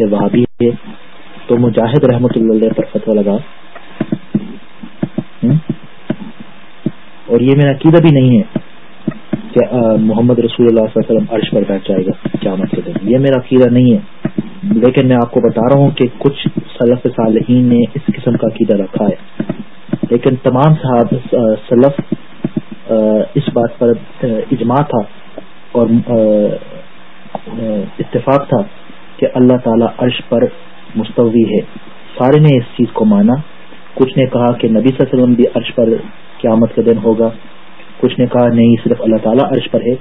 ہے وہابی ہے۔ تو مجاہد رحمت اللہ علیہ پر فتوا لگا۔ اور یہ میرا عقیدہ بھی نہیں ہے کہ محمد رسول اللہ صلی اللہ علیہ وسلم عرش پر بیٹھ جائے گا قیامت کے دن۔ یہ میرا عقیدہ نہیں ہے۔ لیکن میں آپ کو بتا رہا ہوں کہ کچھ صلف صالحین نے اس قسم کا عقیدہ رکھا ہے۔ لیکن تمام صحاب سلف اس بات پر اجماع تھا اور اتفاق تھا کہ اللہ تعالی عرش پر مستوی ہے۔ سارے نے اس چیز کو مانا۔ کچھ نے کہا کہ نبی صلی اللہ علیہ وسلم بھی عرش پر قیامت کے دن ہوگا۔ کچھ نے کہا نہیں، صرف اللہ تعالیٰ عرش پر ہے۔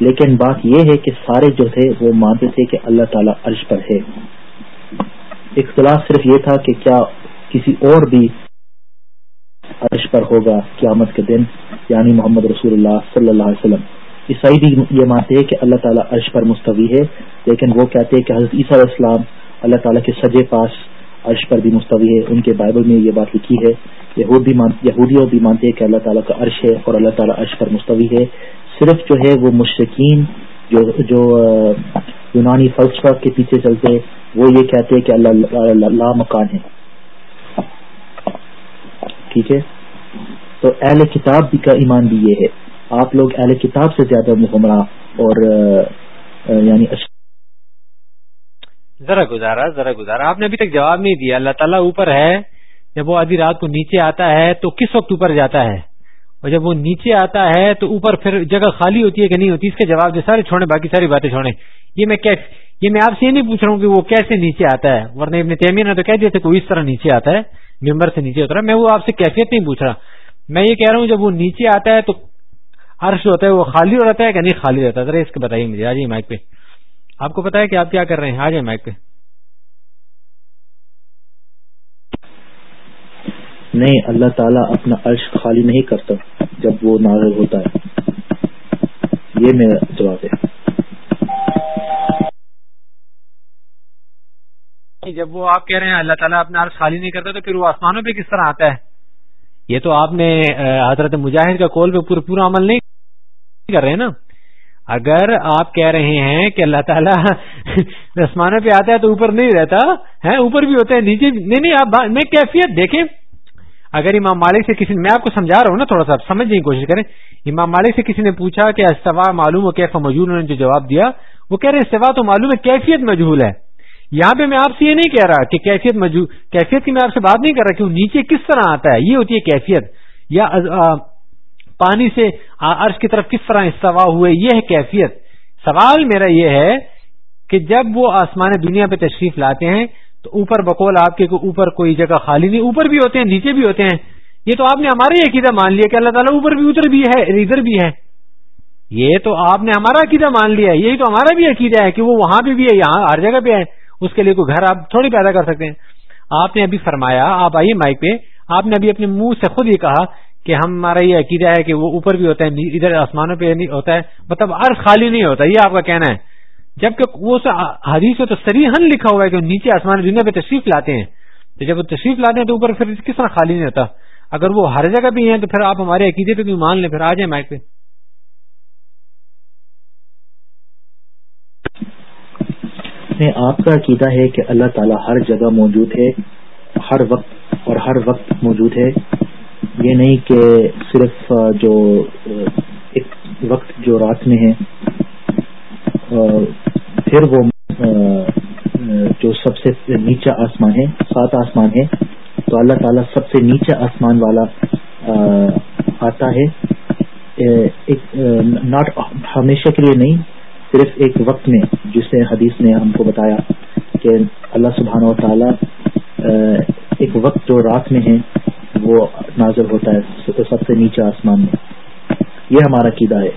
لیکن بات یہ ہے کہ سارے جو تھے وہ مانتے تھے کہ اللہ تعالیٰ عرش پر ہے۔ اختلاف صرف یہ تھا کہ کیا کسی اور بھی عرش پر ہوگا قیامت کے دن یعنی محمد رسول اللہ صلی اللہ علیہ وسلم۔ عیسائی بھی یہ مانتے ہیں کہ اللہ تعالیٰ عرش پر مستوی ہے، لیکن وہ کہتے ہیں کہ حضرت عیسیٰ علیہ السلام اللہ تعالیٰ کے سجے پاس عرش پر بھی مستوی ہے۔ ان کے بائبل میں یہ بات لکھی ہے۔ یہود بھی یہودیوں بھی مانتے ہیں کہ اللہ تعالیٰ کا عرش ہے اور اللہ تعالیٰ عرش پر مستوی ہے۔ صرف جو ہے وہ مشرقین جو جو یونانی فلسفہ کے پیچھے چلتے، وہ یہ کہتے ہیں کہ اللہ اللہ مکان ہے۔ ٹھیک ہے؟ تو اہل کتاب کا ایمان بھی یہ ہے۔ آپ لوگ اہل کتاب سے زیادہ محمرہ اور یعنی اچھا۔ ذرا گزارا ذرا گزارا۔ آپ نے ابھی تک جواب نہیں دیا۔ اللہ تعالیٰ اوپر ہے۔ جب وہ آدھی رات کو نیچے آتا ہے تو کس وقت اوپر جاتا ہے؟ اور جب وہ نیچے آتا ہے تو اوپر پھر جگہ خالی ہوتی ہے کہ نہیں ہوتی؟ اس کے جواب سارے چھوڑے باقی ساری باتیں چھوڑیں۔ یہ میں یہ میں آپ سے یہ نہیں پوچھ رہا ہوں کہ وہ کیسے نیچے آتا ہے۔ ورنہ ابن تیمیہ نے تو کہہ دیا تھا کوئی اس طرح نیچے آتا ہے، ممبر سے نیچے اترا۔ میں وہ آپ سے کیفیت نہیں پوچھ رہا۔ میں یہ کہہ رہا ہوں، جب وہ نیچے آتا ہے تو عرش ہوتا ہے وہ خالی ہو رہتا ہے کہ نہیں خالی رہتا؟ ہے ذرا اس کے بتائیے مجھے آ جائیے مائک پہ۔ آپ کو پتا ہے کہ آپ کیا کر رہے ہیں؟ آ جائیں مائک پہ۔ نہیں اللہ تعالیٰ اپنا عرش خالی نہیں کرتا جب وہ نازل ہوتا ہے۔ یہ میرا جواب ہے۔ جب وہ آپ کہہ رہے ہیں اللہ تعالیٰ اپنا عرش خالی نہیں کرتا تو پھر وہ آسمانوں پہ کس طرح آتا ہے؟ یہ تو آپ نے حضرت مجاہد کا کول پہ پورا پورا عمل نہیں کر رہے نا؟ اگر آپ کہہ رہے ہیں کہ اللہ تعالیٰ آسمانوں پہ آتا ہے تو اوپر نہیں رہتا ہے اوپر بھی ہوتا ہے نیچے نہیں نہیں، آپ میں کیفیت دیکھیں۔ اگر امام مالک سے کسی میں آپ کو سمجھا رہا ہوں نا تھوڑا سا سمجھنے کی کوشش کریں۔ امام مالک سے کسی نے پوچھا کہ استوا معلوم ہو کیف مجھول انہوں نے جو جواب دیا، وہ کہہ رہے استوا تو معلوم ہے، کیفیت مجھول ہے۔ یہاں پہ میں آپ سے یہ نہیں کہہ رہا کہ کیفیت مجھول کیفیت کی میں آپ سے بات نہیں کر رہا کہ وہ نیچے کس طرح آتا ہے؟ یہ ہوتی ہے کیفیت۔ یا پانی سے عرش کی طرف کس طرح استوا ہوئے؟ یہ ہے کیفیت۔ سوال میرا یہ ہے کہ جب وہ آسمان دنیا پہ تشریف لاتے ہیں تو اوپر بقول آپ کے اوپر کوئی جگہ خالی نہیں، اوپر بھی ہوتے ہیں، نیچے بھی ہوتے ہیں۔ یہ تو آپ نے ہمارا ہی عقیدہ مان لیا کہ اللہ تعالیٰ اوپر بھی، ادھر بھی ہے، ادھر بھی ہے۔ یہ تو آپ نے ہمارا عقیدہ مان لیا یہی تو ہمارا بھی عقیدہ ہے کہ وہ وہاں پہ بھی ہے، یہاں ہر جگہ پہ ہے۔ اس کے لیے کوئی گھر آپ تھوڑی پیدا کر سکتے ہیں۔ آپ نے ابھی فرمایا، آپ آئیے مائک پہ۔ آپ نے ابھی اپنے منہ سے خود ہی کہا کہ ہمارا یہ عقیدہ ہے کہ وہ اوپر بھی ہوتا ہے ادھر آسمانوں پہ نہیں ہوتا ہے۔ مطلب عرض خالی نہیں ہوتا، یہ آپ کا کہنا ہے۔ جبکہ وہ حدیث میں تو سریحن لکھا ہوا ہے کہ نیچے آسمان دنیا پہ تشریف لاتے ہیں۔ تو جب وہ تشریف لاتے ہیں تو اوپر پھر کس طرح خالی نہیں ہوتا۔ اگر وہ ہر جگہ بھی ہیں تو پھر آپ ہمارے عقیدے پہ بھی مان لیں۔ پھر آ جائیں مائک پہ۔ آپ کا عقیدہ ہے کہ اللہ تعالیٰ ہر جگہ موجود ہے، ہر وقت اور ہر وقت موجود ہے۔ یہ نہیں کہ صرف جو، ایک وقت جو رات میں ہے پھر وہ، جو سب سے نیچا آسمان ہے، سات آسمان ہے، تو اللہ تعالیٰ سب سے نیچا آسمان والا آتا ہے۔ ناٹ ہمیشہ کے لیے نہیں صرف ایک وقت میں جسے حدیث نے ہم کو بتایا کہ اللہ سبحانہ و تعالیٰ ایک وقت جو رات میں ہے، وہ نازر ہوتا ہے سب سے نیچے آسمان میں۔ یہ ہمارا قیدا ہے۔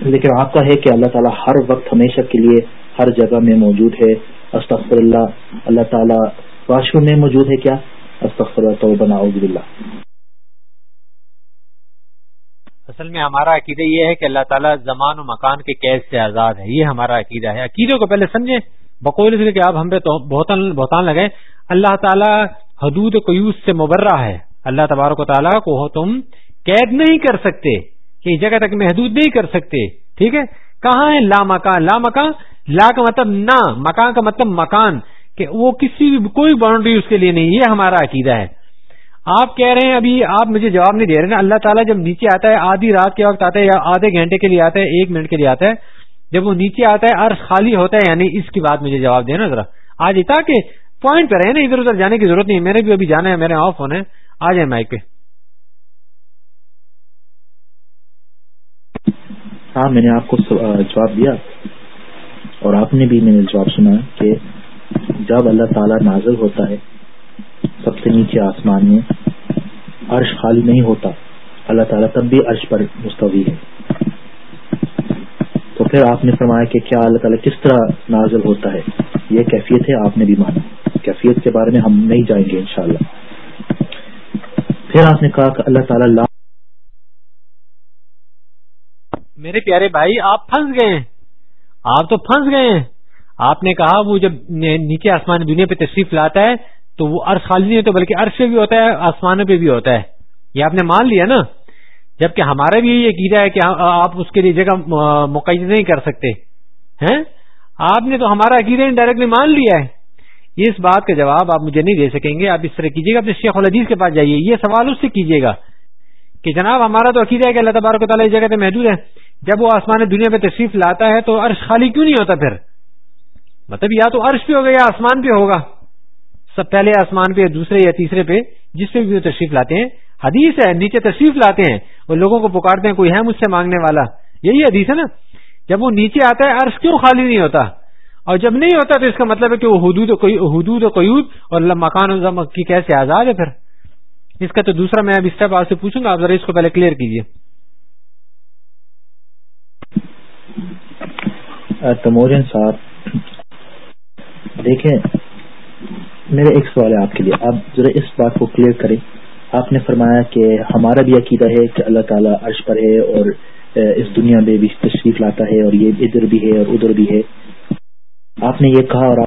لیکن آپ کا ہے کہ اللہ تعالیٰ ہر وقت ہمیشہ کے لیے ہر جگہ میں موجود ہے۔ استغفر اللہ اللہ تعالیٰ واش میں موجود ہے کیا؟ استغفر اللہ اصل میں ہمارا عقیدہ یہ ہے کہ اللہ تعالیٰ زمان و مکان کے قید سے آزاد ہے۔ یہ ہمارا عقیدہ ہے۔ عقیدے کو پہلے سمجھیں۔ بقول کہ آپ ہم پہ بہتان لگے اللہ تعالیٰ حدود قیوس سے مبرہ ہے۔ اللہ تبارک و تعالیٰ کو تم قید نہیں کر سکتے۔ کہ جگہ تک محدود نہیں کر سکتے۔ ٹھیک ہے؟ کہاں ہے لا مکان؟ لا مکان لا کا مطلب نہ مکان کا مطلب مکان۔ کہ وہ کسی بھی کوئی باؤنڈری اس کے لیے نہیں۔ یہ ہمارا عقیدہ ہے۔ آپ کہہ رہے ہیں ابھی آپ مجھے جواب نہیں دے رہے نا۔ اللہ تعالیٰ جب نیچے آتا ہے، آدھی رات کے وقت آتا ہے یا آدھے گھنٹے کے لیے آتا ہے، ایک منٹ کے لیے آتا ہے۔ جب وہ نیچے آتا ہے عرض خالی ہوتا ہے یعنی اس کی بات مجھے جواب دینا ذرا۔ آج تاکہ پوائنٹ پہ رہے نا، ادھر ادھر جانے کی ضرورت نہیں میرے بھی ابھی جانا ہے، میرے آف ہونا ہے۔ آ جائیں مائک پہ۔ ہاں میں نے آپ کو جواب دیا۔ اور آپ نے بھی میں نے جواب سنا کہ جب اللہ تعالیٰ نازل ہوتا ہے سب سے نیچے آسمان میں عرش خالی نہیں ہوتا۔ اللہ تعالیٰ تب بھی عرش پر مستوی ہے۔ تو پھر آپ نے فرمایا کہ کیا اللہ تعالیٰ کس طرح نازل ہوتا ہے؟ یہ کیفیت ہے، آپ نے بھی مانا۔ کیفیت کے بارے میں ہم نہیں جائیں گے انشاءاللہ۔ پھر آپ نے کہا کہ اللہ تعالیٰ لا میرے پیارے بھائی، آپ پھنس گئے ہیں۔ آپ تو پھنس گئے ہیں۔ آپ نے کہا وہ جب نیچے آسمان دنیا پہ تشریف لاتا ہے تو وہ عرض خالی نہیں ہوتا بلکہ عرش پہ بھی ہوتا ہے، آسمانوں پہ بھی ہوتا ہے۔ یہ آپ نے مان لیا نا؟ جبکہ ہمارا بھی یہ عقیدہ ہے کہ آپ اس کے لیے جگہ مقید نہیں کر سکتے۔ ہیں؟ آپ نے تو ہمارا عقیدہ ڈائریکٹلی مان لیا ہے۔ اس بات کا جواب آپ مجھے نہیں دے سکیں گے۔ آپ اس طرح کیجیے گا، اپنے شیخ العدیز کے پاس جائیے۔ یہ سوال اس سے کیجیے گا کہ جناب ہمارا تو عقیدہ ہے کہ اللہ تبارک و تعالیٰ اس جگہ پہ محدود ہے۔ جب وہ آسمان دنیا پہ تشریف لاتا ہے تو عرش خالی کیوں نہیں ہوتا پھر؟ مطلب یا تو عرش پہ ہوگا یا آسمان پہ ہوگا۔ سب پہلے آسمان پہ، دوسرے یا تیسرے پہ، جس پہ بھی وہ تشریف لاتے ہیں۔ حدیث ہے، نیچے تشریف لاتے ہیں وہ لوگوں کو پکارتے ہیں، کوئی ہے مجھ سے مانگنے والا؟ یہی حدیث ہے نا۔ جب وہ نیچے آتا ہے، عرش کیوں خالی نہیں ہوتا؟ اور جب نہیں ہوتا تو اس کا مطلب ہے کہ وہ حدود حدود و قیود اور مکان کی کیسے آزاد ہے پھر؟ اس کا تو دوسرا میں اب اسٹیپ آپ سے پوچھوں گا، آپ ذرا اس کو پہلے کلیئر کیجیے۔ تمورین صاحب، دیکھیں میرا ایک سوال ہے آپ کے لیے۔ آپ ذرا اس بات کو کلیئر کریں۔ آپ نے فرمایا کہ ہمارا بھی عقیدہ ہے کہ اللہ تعالیٰ عرش پر ہے اور اس دنیا میں بھی تشریف لاتا ہے اور یہ ادھر بھی ہے اور ادھر بھی ہے۔ آپ نے یہ کہا اور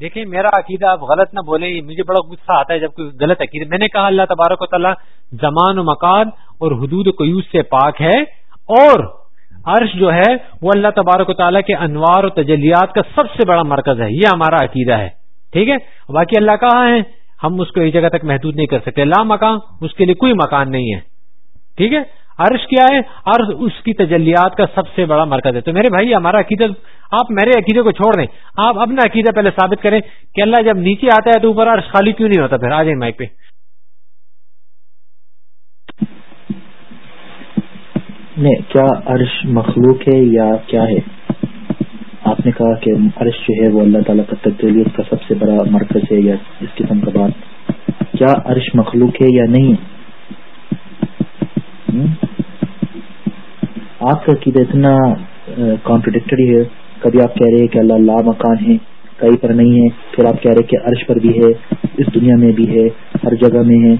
دیکھیں، میرا عقیدہ آپ غلط نہ بولیں مجھے بڑا غصہ آتا ہے جب کوئی غلط عقیدہ۔ میں نے کہا اللہ تبارک و تعالیٰ زمان و مکان اور حدود قیوس سے پاک ہے اور عرش جو ہے وہ اللہ تبارک و تعالیٰ کے انوار و تجلیات کا سب سے بڑا مرکز ہے، یہ ہمارا عقیدہ ہے۔ ٹھیک ہے؟ باقی اللہ کہاں ہے ہم اس کو ایک جگہ تک محدود نہیں کر سکتے۔ لا مکان، اس کے لیے کوئی مکان نہیں ہے۔ ٹھیک ہے؟ عرش کیا ہے؟ عرش اس کی تجلیات کا سب سے بڑا مرکز ہے۔ تو میرے بھائی، ہمارا عقیدہ، آپ میرے عقیدے کو چھوڑ دیں۔ آپ اپنا عقیدہ پہلے ثابت کریں کہ اللہ جب نیچے آتا ہے تو اوپر عرش خالی کیوں نہیں ہوتا؟ پھر آ جائیں مائک پہ۔ نہیں کیا عرش مخلوق ہے یا کیا ہے؟ آپ نے کہا کہ عرش جو ہے وہ اللہ تعالیٰ کا تبدیلیت کا سب سے بڑا مرکز ہے یا اس قسم کا بات۔ کیا عرش مخلوق ہے یا نہیں؟ آپ کا عقیدہ اتنا کانٹروڈکٹری ہے۔ کبھی آپ کہہ رہے ہیں کہ اللہ لا مکان ہے، کہیں پر نہیں ہے۔ پھر آپ کہہ رہے کہ عرش پر بھی ہے، اس دنیا میں بھی ہے، ہر جگہ میں ہے۔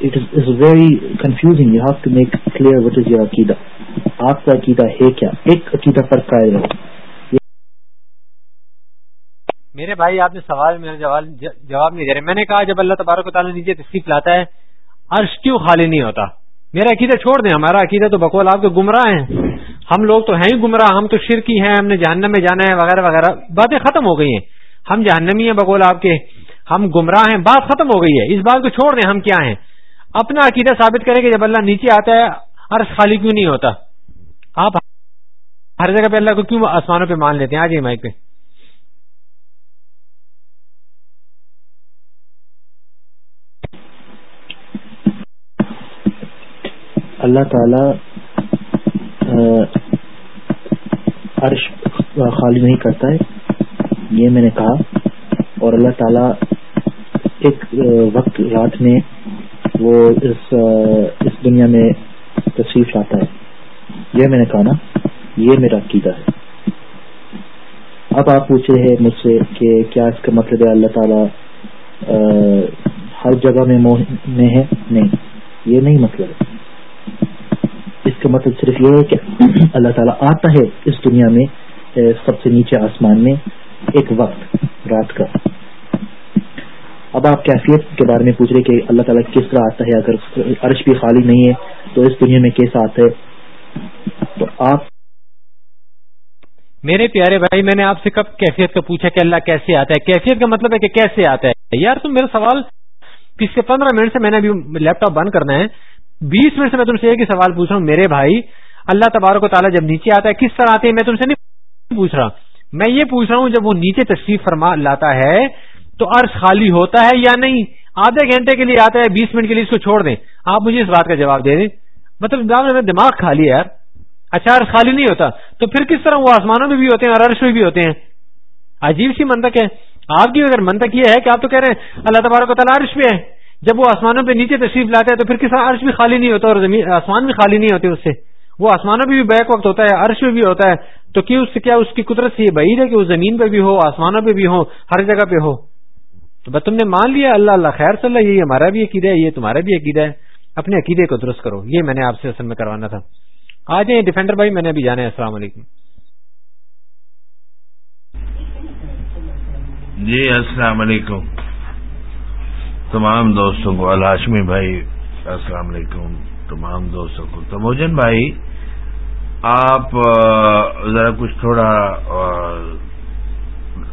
It is very confusing you have to make clear what is your عقیدہ آپ کا عقیدہ ہے کیا ایک عقیدہ پر قائل رہو میرے بھائی، آپ نے سوال، میرا جواب نہیں دے رہے۔ میں نے کہا، جب اللہ تبارک و تعالیٰ نیچے تشریف لاتا ہے، عرش کیوں خالی نہیں ہوتا؟ میرا عقیدہ چھوڑ دیں۔ ہمارا عقیدہ تو بقول آپ کے گمراہ ہیں۔ ہم لوگ تو ہیں ہی گمراہ۔ ہم تو شرکی ہیں۔ ہم نے جہنم میں جانا ہے، وغیرہ وغیرہ۔ باتیں ختم ہو گئی ہیں۔ ہم جہنمی ہیں بقول آپ کے۔ ہم گمراہ ہیں۔ بات ختم ہو گئی ہے۔ اس بات کو چھوڑ دیں۔ ہم کیا ہیں؟ اپنا عقیدہ ثابت کریں کہ جب اللہ نیچے آتا ہے، عرش خالی کیوں نہیں ہوتا؟ آپ ہر جگہ پہ اللہ کو کیوں آسمانوں پہ مان لیتے ہیں؟ آج مائک پہ۔ اللہ تعالی عرش خالی نہیں کرتا ہے، یہ میں نے کہا۔ اور اللہ تعالی ایک وقت، رات میں وہ اس اس دنیا میں تشریف لاتا ہے۔ یہ میں نے کہا نا، یہ میرا عقیدہ ہے۔ اب آپ پوچھ رہے ہیں مجھ سے کہ کیا اس کا مطلب ہے اللہ تعالیٰ ہر جگہ میں میں ہے؟ نہیں، یہ نہیں مطلب ہے۔ اس کا مطلب صرف یہ ہے کہ اللہ تعالیٰ آتا ہے اس دنیا میں سب سے نیچے آسمان میں ایک وقت، رات کا۔ اب آپ کیفیت کے بارے میں پوچھ رہے کہ اللہ تعالیٰ کس طرح آتا ہے؟ اگر عرش بھی خالی نہیں ہے، تو اس دنیا میں کیسا آتا ہے؟ تو آپ میرے پیارے بھائی، میں نے آپ سے کب کیفیت کا پوچھا کہ اللہ کیسے آتا ہے؟ کیفیت کا مطلب ہے کہ کیسے آتا ہے؟ یار تم میرا سوال پچھلے پندرہ منٹ سے میں نے ابھی لیپ ٹاپ بند کرنا ہے۔ بیس منٹ سے میں تم سے ایک ہی سوال پوچھ رہا ہوں، میرے بھائی، اللہ تبارک و تعالیٰ جب نیچے آتا ہے، کس طرح آتے ہیں؟ میں تم سے نہیں پوچھ رہا۔ میں یہ پوچھ رہا ہوں، جب وہ نیچے تشریف فرما لاتا ہے تو عرض خالی ہوتا ہے یا نہیں؟ آدھے گھنٹے کے لیے آتا ہے، بیس منٹ کے لیے اس کو چھوڑ دیں۔ آپ مجھے اس بات کا جواب دے دیں۔ مطلب دماغ خالی ہے یار۔ اچھا عرض خالی نہیں ہوتا۔ تو پھر کس طرح وہ آسمانوں میں بھی ہوتے ہیں اور عرش میں بھی ہوتے ہیں؟ عجیب سی منتق ہے۔ آپ کی اگر منتق یہ ہے کہ آپ تو کہہ رہے ہیں، اللہ تبارک و تعالیٰ عرش پہ ہے۔ جب وہ آسمانوں پہ نیچے تشریف لاتے ہیں تو پھر کس طرح عرش بھی خالی نہیں ہوتا اور آسمان بھی خالی نہیں ہوتے اس سے؟ وہ آسمانوں پہ بھی بیک وقت ہوتا ہے، عرش میں بھی ہوتا ہے۔ تو کیا اس سے کیا اس کی قدرت سے یہ بعید ہے کہ وہ زمین پہ بھی ہو، آسمانوں پہ بھی ہو، ہر جگہ پہ ہو؟ تو بس تم نے مان لیا، اللہ اللہ خیر صلی اللہ یہ ہمارا بھی عقیدہ ہے، یہ تمہارا بھی عقیدہ ہے۔ اپنے عقیدے کو درست کرو، یہ میں نے آپ سے اصل میں کروانا تھا۔ آ جائیں ڈیفینڈر بھائی، میں نے ابھی جانا ہے، السلام علیکم۔ جی السلام علیکم۔ تمام دوستوں کو الاشمی بھائی، السلام علیکم۔ تمام دوستوں کو۔ تموجن بھائی، آپ ذرا کچھ تھوڑا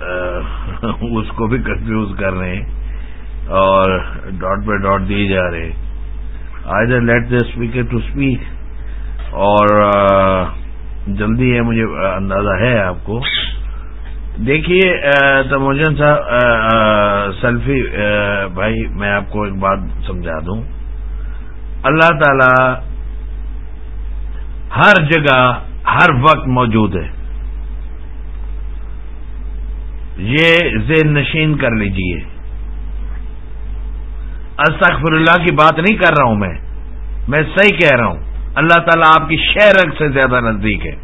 اس کو بھی کنفیوز کر رہے ہیں اور ڈاٹ بائی ڈاٹ دیے جا رہے I the let the speaker to speak اور جلدی ہے، مجھے اندازہ ہے آپ کو۔ دیکھیے تموجن صاحب سیلفی بھائی، میں آپ کو ایک بات سمجھا دوں۔ اللہ تعالی ہر جگہ، ہر وقت موجود ہے۔ یہ زین نشین کر لیجیے۔ استغفر اللہ کی بات نہیں کر رہا ہوں میں۔ میں صحیح کہہ رہا ہوں۔ اللہ تعالیٰ آپ کی شہرک سے زیادہ نزدیک ہے۔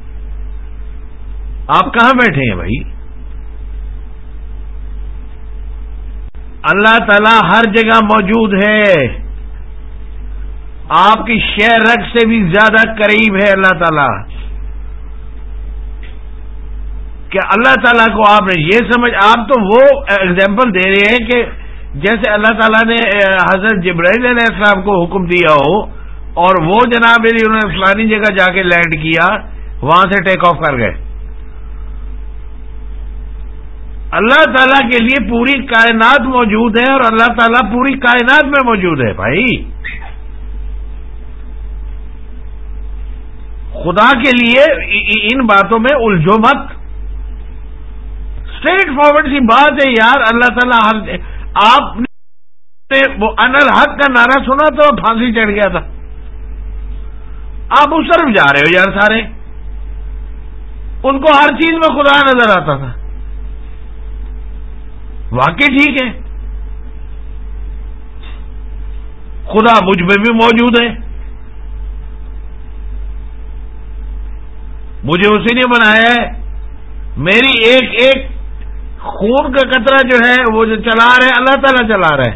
آپ کہاں بیٹھے ہیں بھائی؟ اللہ تعالیٰ ہر جگہ موجود ہے۔ آپ کی شہرک سے بھی زیادہ قریب ہے اللہ تعالیٰ۔ کہ اللہ تعالیٰ کو آپ نے یہ سمجھ، آپ تو وہ ایگزامپل دے رہے ہیں کہ جیسے اللہ تعالیٰ نے حضرت جبرائیل علیہ السلام کو حکم دیا ہو اور وہ جناب انہوں نے فلانی جگہ جا کے لینڈ کیا، وہاں سے ٹیک آف کر گئے۔ اللہ تعالیٰ کے لیے پوری کائنات موجود ہے اور اللہ تعالیٰ پوری کائنات میں موجود ہے بھائی۔ خدا کے لیے ان باتوں میں الجھو مت۔ اسٹریٹ فارورڈ سی بات ہے یار، اللہ تعالیٰ ہر آپ نے وہ انل حق کا نعرہ سنا تو پھانسی چڑھ گیا تھا۔ آپ اس طرف جا رہے ہو یار سارے۔ ان کو ہر چیز میں خدا نظر آتا تھا۔ واقعی ٹھیک ہے۔ خدا مجھ میں بھی موجود ہے۔ مجھے اسی نے بنایا ہے۔ میری ایک ایک خون کا قطرہ جو ہے وہ جو چلا رہے اللہ تعالیٰ چلا رہے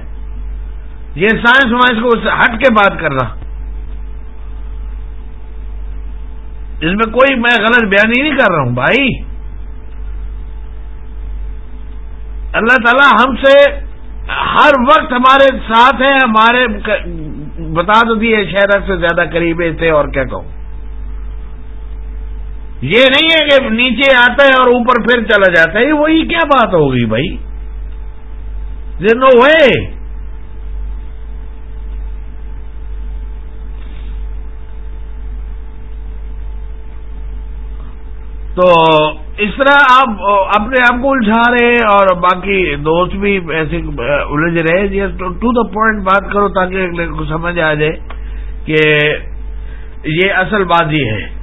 یہ سائنس وائنس کو ہٹ کے بات کر رہا۔ اس میں کوئی میں غلط بیان ہی نہیں کر رہا ہوں، بھائی۔ اللہ تعالیٰ ہم سے ہر وقت ہمارے ساتھ ہے ہمارے بتا دو دیے شہر سے زیادہ قریب تھے اور کیا کہوں۔ یہ نہیں ہے کہ نیچے آتا ہے اور اوپر پھر چلا جاتا ہے وہی کیا بات ہوگی بھائی؟ نو وے تو اس طرح آپ اپنے آپ کو الجھا رہے اور باقی دوست بھی ایسے الجھ رہے ٹو دا پوائنٹ بات کرو تاکہ کو سمجھ آ جائے کہ یہ اصل بات یہ ہے۔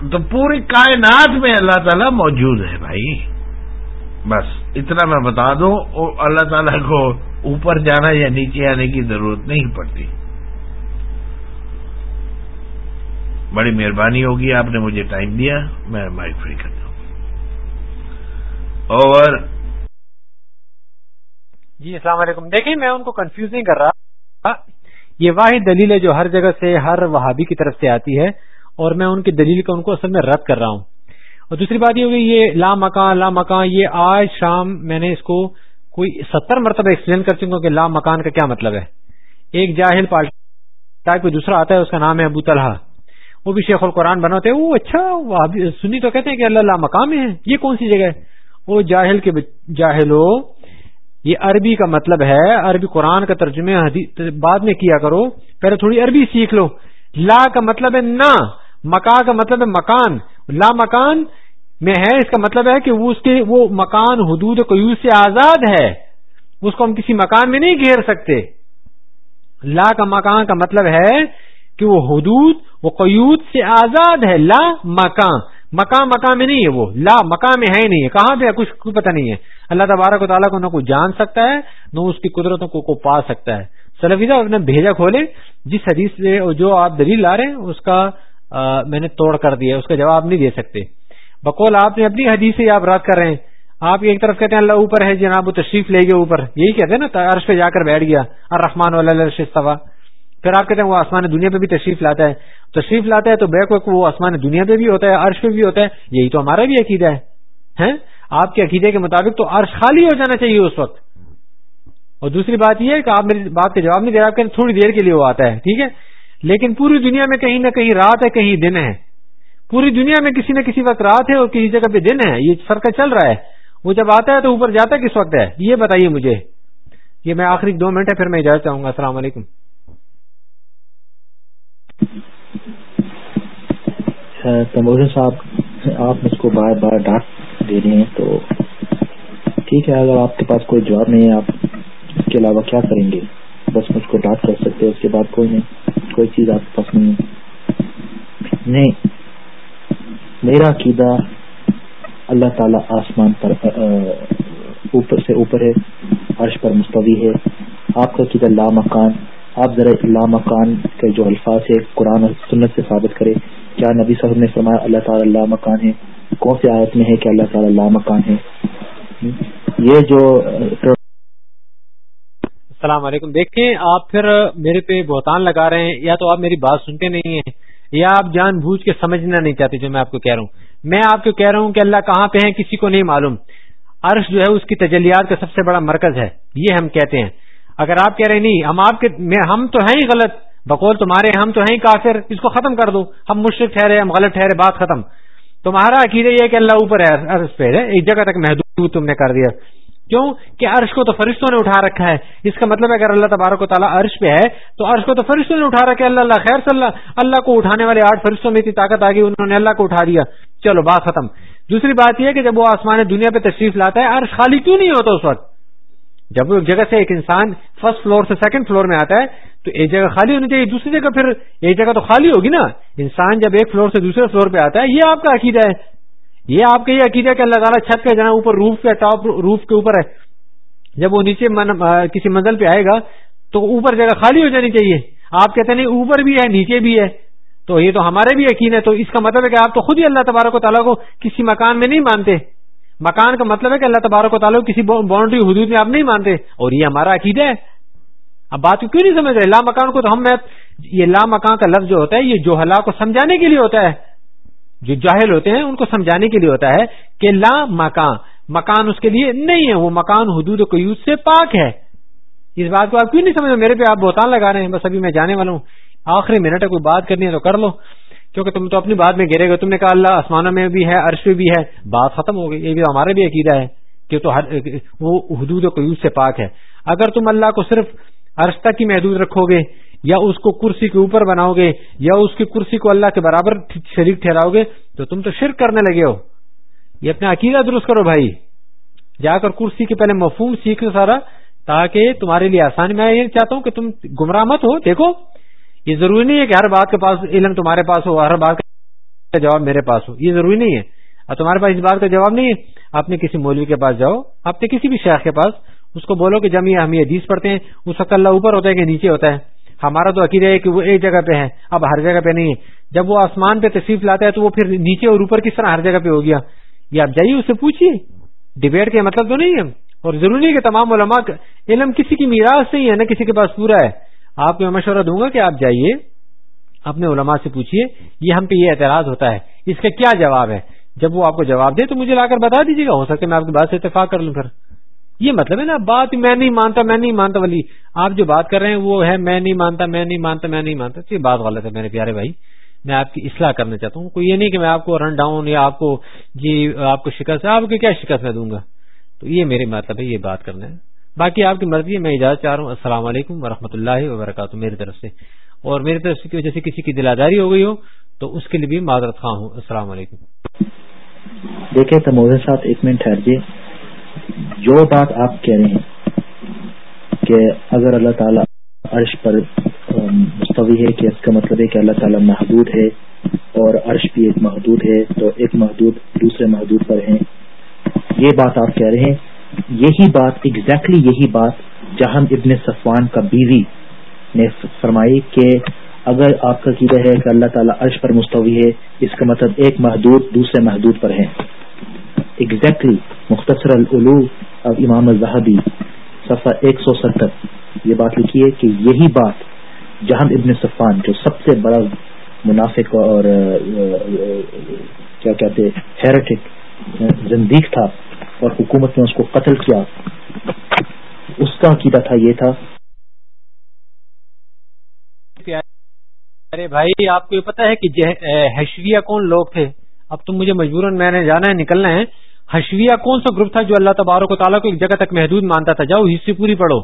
تو پوری کائنات میں اللہ تعالیٰ موجود ہے بھائی۔ بس، اتنا میں بتا دوں اللہ تعالیٰ کو اوپر جانا یا نیچے آنے کی ضرورت نہیں پڑتی۔ بڑی مہربانی ہوگی، آپ نے مجھے ٹائم دیا، میں مائک فری کرتا ہوں۔ اور جی السلام علیکم۔ دیکھیں، میں ان کو کنفیوز نہیں کر رہا۔ یہ واحد دلیل ہے جو ہر جگہ سے، ہر وہابی کی طرف سے آتی ہے۔ اور میں ان کی دلیل کا ان کو اصل میں رد کر رہا ہوں۔ اور دوسری بات یہ ہوگی یہ لا مکان لا مکان، یہ آج شام میں نے اس کو کوئی ستر مرتبہ ایکسپلین کر چکا کہ لا مکان کا کیا مطلب ہے۔ ایک جاہل پالٹا کوئی دوسرا آتا ہے، اس کا نام ہے ابو طلحہ۔ وہ بھی شیخ القرآن بناتے وہ اچھا سنی تو کہتے ہیں کہ اللہ اللہ مقام ہے۔ یہ کون سی جگہ ہے؟ وہ جاہل کے جاہلو، یہ عربی کا مطلب ہے، عربی قرآن کا ترجمہ بعد میں کیا کرو، پہلے تھوڑی عربی سیکھ لو۔ لا کا مطلب ہے نہ مکا کا مطلب ہے مکان، لا مکان میں ہے، اس کا مطلب ہے کہ وہ اس کے، وہ مکان حدود قیوس سے آزاد ہے۔ اس کو ہم کسی مکان میں نہیں گھیر سکتے۔ لا کا مکان کا مطلب ہے کہ وہ حدود، وہ قیود سے آزاد ہے۔ لا مکان مکان مکان میں نہیں ہے وہ۔ لا مکان میں ہے ہی نہیں ہے۔ کہاں پہ کچھ کوئی پتہ نہیں ہے۔ اللہ تبارک و تعالیٰ کو نہ کوئی جان سکتا ہے، نہ اس کی قدرتوں کو پا سکتا ہے۔ سلفیزہ اپنے بھیجا کھولے، جس حدیث سے جو آپ دلیل لا رہے ہیں، اس کا میں نے توڑ کر دیا اس کا جواب نہیں دے سکتے۔ بقول، آپ نے اپنی حدیث سے آپ رات کر رہے ہیں۔ آپ ایک طرف کہتے ہیں، اللہ اوپر ہے جناب، وہ تشریف لے گئے اوپر۔ یہی کہتے ہیں نا عرش پہ جا کر بیٹھ گیا اور رحمان اللہ پھر آپ کہتے ہیں، وہ آسمان دنیا پہ بھی تشریف لاتا ہے۔ تشریف لاتا ہے تو بیک وقت وہ آسمان دنیا پہ بھی ہوتا ہے، عرش پہ بھی ہوتا ہے۔ یہی تو ہمارا بھی عقیدہ ہے آپ کے عقیدے کے مطابق تو عرش خالی ہو جانا چاہیے اس وقت۔ اور دوسری بات یہ ہے کہ آپ میری بات کا جواب نہیں دے رہے، آپ تھوڑی دیر کے لیے وہ آتا ہے، ٹھیک ہے؟ لیکن پوری دنیا میں کہیں نہ کہیں رات ہے، کہیں دن ہے۔ پوری دنیا میں کسی نہ کسی وقت رات ہے اور کسی جگہ پہ دن ہے۔ یہ سرکل چل رہا ہے۔ وہ جب آتا ہے تو اوپر جاتا ہے، کس وقت ہے؟ یہ بتائیے مجھے۔ یہ میں آخری دو منٹ ہے، پھر میں اجازت چاہوں گا۔ السلام علیکم۔ اچھا، صاحب، آپ مجھ کو بار بار ڈانٹ دے رہے ہیں تو ٹھیک ہے، اگر آپ کے پاس کوئی جواب نہیں ہے، آپ اس کے علاوہ کیا کریں گے؟ بس مجھ کو ڈانٹ کر سکتے اس کے بعد کوئی نہیں، کوئی چیز آپ کے پاس نہیں ہے۔ نہیں، میرا عقیدہ اللہ تعالی آسمان پر اوپر سے اوپر ہے، عرش پر مستوی ہے۔ آپ کا عقیدہ لا مکان آپ ذرا لا مکان کے جو الفاظ ہے قرآن اور سنت سے ثابت کرے۔ کیا نبی صاحب نے فرمایا اللہ تعالیٰ اللہ مکان ہے؟ کون سی آیت میں ہے کہ اللہ تعالیٰ اللہ مکان ہے؟ یہ جو السلام علیکم۔ دیکھیں، آپ پھر میرے پہ بہتان لگا رہے ہیں، یا تو آپ میری بات سنتے نہیں ہیں، یا آپ جان بوجھ کے سمجھنا نہیں چاہتے، جو میں آپ کو کہہ رہا ہوں۔ میں آپ کو کہہ رہا ہوں کہ اللہ کہاں پہ ہیں، کسی کو نہیں معلوم۔ عرش جو ہے، اس کی تجلیات کا سب سے بڑا مرکز ہے۔ یہ ہم کہتے ہیں۔ اگر آپ کہہ رہے نہیں، ہم آپ کے ہم تو ہیں ہی غلط۔ بقول تمہارے، ہم تو ہیں ہی کافر۔ اس کو ختم کر دو۔ ہم مشرق ٹھہرے، ہم غلط ٹھہرے، بات ختم۔ تمہارا عقیدہ یہ کہ اللہ اوپر ہے، عرش پہ ہے۔ ایک جگہ تک محدود تم نے کر دیا۔ کیوں؟ کہ عرش کو تو فرشتوں نے اٹھا رکھا ہے۔ اس کا مطلب ہے اگر اللہ تبارک و تعالیٰ عرش پہ ہے، تو عرش کو تو فرشتوں نے اٹھا رکھا ہے۔ اللہ اللہ، خیر صلی اللہ اللہ کو اٹھانے والے آٹھ فرشتوں میں اتنی طاقت آ گئی، انہوں نے اللہ کو اٹھا دیا۔ چلو، بات ختم۔ دوسری بات یہ کہ جب وہ آسمان دنیا پہ تشریف لاتا ہے، عرش خالی کیوں نہیں ہوتا اس وقت؟ جب ایک جگہ سے ایک انسان فرسٹ فلور سے سیکنڈ فلور میں آتا ہے، تو ایک جگہ خالی ہونی چاہیے، دوسری جگہ پھر ایک جگہ تو خالی ہوگی نا۔ انسان جب ایک فلور سے دوسرے فلور پہ آتا ہے، یہ آپ کا عقیدہ ہے۔ یہ آپ کا یہ عقیدہ کہ اللہ تعالیٰ چھت کا جہاں اوپر روف کے ٹاپ روف کے اوپر ہے۔ جب وہ نیچے من کسی منزل پہ آئے گا، تو اوپر جگہ خالی ہو جانی چاہیے۔ آپ کہتے ہیں نہیں، اوپر بھی ہے، نیچے بھی ہے۔ تو یہ تو ہمارے بھی یقین ہے۔ تو اس کا مطلب ہے کہ آپ تو خود ہی اللہ تبارک و تعالیٰ کو کسی مکان میں نہیں مانتے۔ مکان کا مطلب ہے کہ اللہ تبارک و تعالیٰ کو کسی باؤنڈری حدود میں آپ نہیں مانتے۔ اور یہ ہمارا عقیدہ ہے۔ اب بات کو کیوں نہیں سمجھ رہے؟ لا مکان کو تو ہم یہ لا مکان کا لفظ جو ہوتا ہے، یہ جوہلا کو سمجھانے کے لیے ہوتا ہے۔ جو جاہل ہوتے ہیں ان کو سمجھانے کے لیے ہوتا ہے کہ لا مکان مکان اس کے لیے نہیں ہے، وہ مکان حدود قیود سے پاک ہے۔ اس بات کو آپ کیوں نہیں سمجھ میرے پہ آپ بہتان لگا رہے ہیں، بس ابھی میں جانے والا ہوں۔ آخری منٹ ہے، کوئی بات کرنی ہے تو کر لو۔ کیونکہ تم تو اپنی بات میں گرے گا تم نے کہا اللہ آسمانوں میں بھی ہے، عرش میں بھی ہے۔ بات ختم ہو گئی، یہ بھی ہمارا بھی عقیدہ ہے کہ تو وہ حدود و قیود سے پاک ہے۔ اگر تم اللہ کو صرف عرش تک ہی محدود رکھو گے یا اس کو کرسی کے اوپر بناؤ گے، یا اس کی کرسی کو اللہ کے برابر شریک ٹھہراؤ گے، تو تم تو شرک کرنے لگے ہو۔ یہ اپنا عقیدہ درست کرو بھائی۔ جا کر کرسی کے پہلے مفہوم سیکھ لو سارا، تاکہ تمہارے لیے آسانی میں یہ چاہتا ہوں کہ تم گمراہ مت ہو، دیکھو۔ یہ ضروری نہیں ہے کہ ہر بات کے پاس علم تمہارے پاس ہو ہر بات کا جواب میرے پاس ہو۔ یہ ضروری نہیں ہے۔ اور تمہارے پاس اس بات کا جواب نہیں ہے۔ آپ نے کسی مولوی کے پاس جاؤ، آپ نے کسی بھی شیخ کے پاس، اس کو بولو کہ جب یہ ہم یہ حدیث پڑھتے ہیں، اس وقت اللہ اوپر ہوتا ہے کہ نیچے ہوتا ہے۔ ہمارا تو عقیدہ ہے کہ وہ ایک جگہ پہ ہے اب ہر جگہ پہ نہیں ہے۔ جب وہ آسمان پہ تشریف لاتا ہے تو وہ پھر نیچے اور اوپر کس طرح ہر جگہ پہ ہو گیا۔ یہ آپ جائیے اسے پوچھیے۔ ڈبیٹ کے مطلب تو نہیں ہے۔ اور ضروری نہیں کہ تمام علماء علم کسی کی میراث سے ہی ہے نا کسی کے پاس پورا ہے۔ آپ کو میں مشورہ دوں گا کہ آپ جائیے، اپنے علماء سے پوچھیے۔ یہ ہم پہ یہ اعتراض ہوتا ہے۔ اس کا کیا جواب ہے؟ جب وہ آپ کو جواب دے تو مجھے لا کر بتا دیجیے گا۔ ہو سکتا ہے میں آپ کی بات سے اتفاق کر لوں پھر۔ یہ مطلب ہے نا، بات میں نہیں مانتا، میں نہیں مانتا، ولی آپ جو بات کر رہے ہیں وہ ہے میں نہیں مانتا، میں نہیں مانتا، میں نہیں مانتا یہ بات غلط ہے میرے پیارے بھائی۔ میں آپ کی اصلاح کرنا چاہتا ہوں۔ کوئی یہ نہیں کہ میں آپ کو رن ڈاؤن یا آپ کو جی آپ کو شکست، آپ کو کیا شکست میں دوں گا؟ تو یہ میرے مطلب ہے یہ بات کرنا ہے۔ باقی آپ کی مرضی ہے، میں اجازت چاہ رہا ہوں۔ السلام علیکم ورحمۃ اللہ وبرکاتہ، میری طرف سے۔ اور میری طرف سے کی وجہ سے کسی کی دلاداری ہو گئی ہو، تو اس کے لیے بھی معذرت خواہ ہوں۔ السلام علیکم۔ دیکھیں تو موزن صاحب ایک منٹ ٹھہر جی۔ جو بات آپ کہہ رہے ہیں کہ اگر اللہ تعالیٰ عرش پر مستوی ہے کہ اس کا مطلب ہے کہ اللہ تعالیٰ محدود ہے اور عرش بھی ایک محدود ہے تو ایک محدود دوسرے محدود پر ہیں۔ یہ بات آپ کہہ رہے ہیں۔ یہی بات ایگزیکٹلی یہی بات جہاں ابن صفوان کا بیوی نے فرمائی کہ اگر آپ کا قیدہ ہے کہ اللہ تعالیٰ عرش پر مستوی ہے، اس کا مطلب ایک محدود دوسرے محدود پر ہے ایگزیکٹلی مختصر العلو اب امام الزہبی صفحہ ایک سو ستر، یہ بات لکھی ہے کہ یہی بات جہاں ابن صفان جو سب سے بڑا منافق اور کیا کہتے ہیریٹک زندیق تھا اور حکومت نے اس کو قتل کیا۔ اس کا عقیدہ تھا یہ تھا۔ ارے بھائی، آپ کو یہ پتا ہے کہ حشویہ کون لوگ تھے؟ اب تم مجھے مجبوراً میں نے جانا ہے، نکلنا ہے۔ حشویہ کون سا گروپ تھا جو اللہ تبارک و تعالیٰ کو ایک جگہ تک محدود مانتا تھا؟ جاؤ ہسٹری پوری پڑھو۔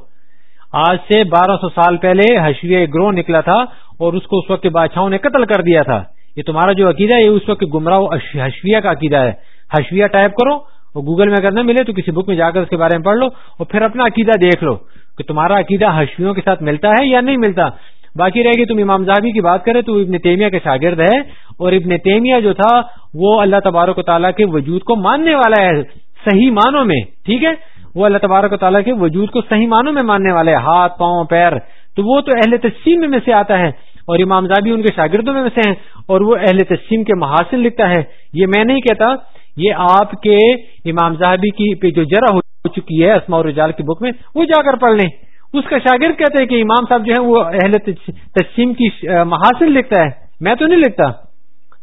آج سے بارہ سو سال پہلے حشویہ گروہ نکلا تھا اور اس کو اس وقت کے بادشاہوں نے قتل کر دیا تھا۔ یہ تمہارا جو عقیدہ ہے، یہ اس وقت گمراہ حشویہ کا عقیدہ ہے۔ حشویہ ٹائپ کرو اور گوگل میں اگر نہ ملے تو کسی بک میں جا کر اس کے بارے میں پڑھ لو اور پھر اپنا عقیدہ دیکھ لو کہ تمہارا عقیدہ حشویوں کے ساتھ ملتا ہے یا نہیں ملتا۔ باقی رہے گی تم امام زہبی کی بات کرے تو ابن تیمیہ کے شاگرد ہے اور ابن تیمیہ جو تھا وہ اللہ تبارک و تعالیٰ کے وجود کو ماننے والا ہے، صحیح معنوں میں، ٹھیک ہے؟ وہ اللہ تبارک و تعالیٰ کے وجود کو صحیح معنوں میں ماننے والے ہاتھ، پاؤں، پیر، تو وہ تو اہل تسیم میں سے آتا ہے، اور امام زابی ان کے شاگردوں میں سے ہیں، اور وہ اہل تسیم کے محاسن لکھتا ہے۔ یہ میں نہیں کہتا، یہ آپ کے امام زہبی کی جو جرا ہو چکی ہے اسماء الرجال کی بک میں، وہ جا کر پڑھ لیں۔ اس کا شاگرد کہتے ہیں کہ امام صاحب جو ہے وہ اہل تقسیم کی محاصل لکھتا ہے۔ میں تو نہیں لکھتا۔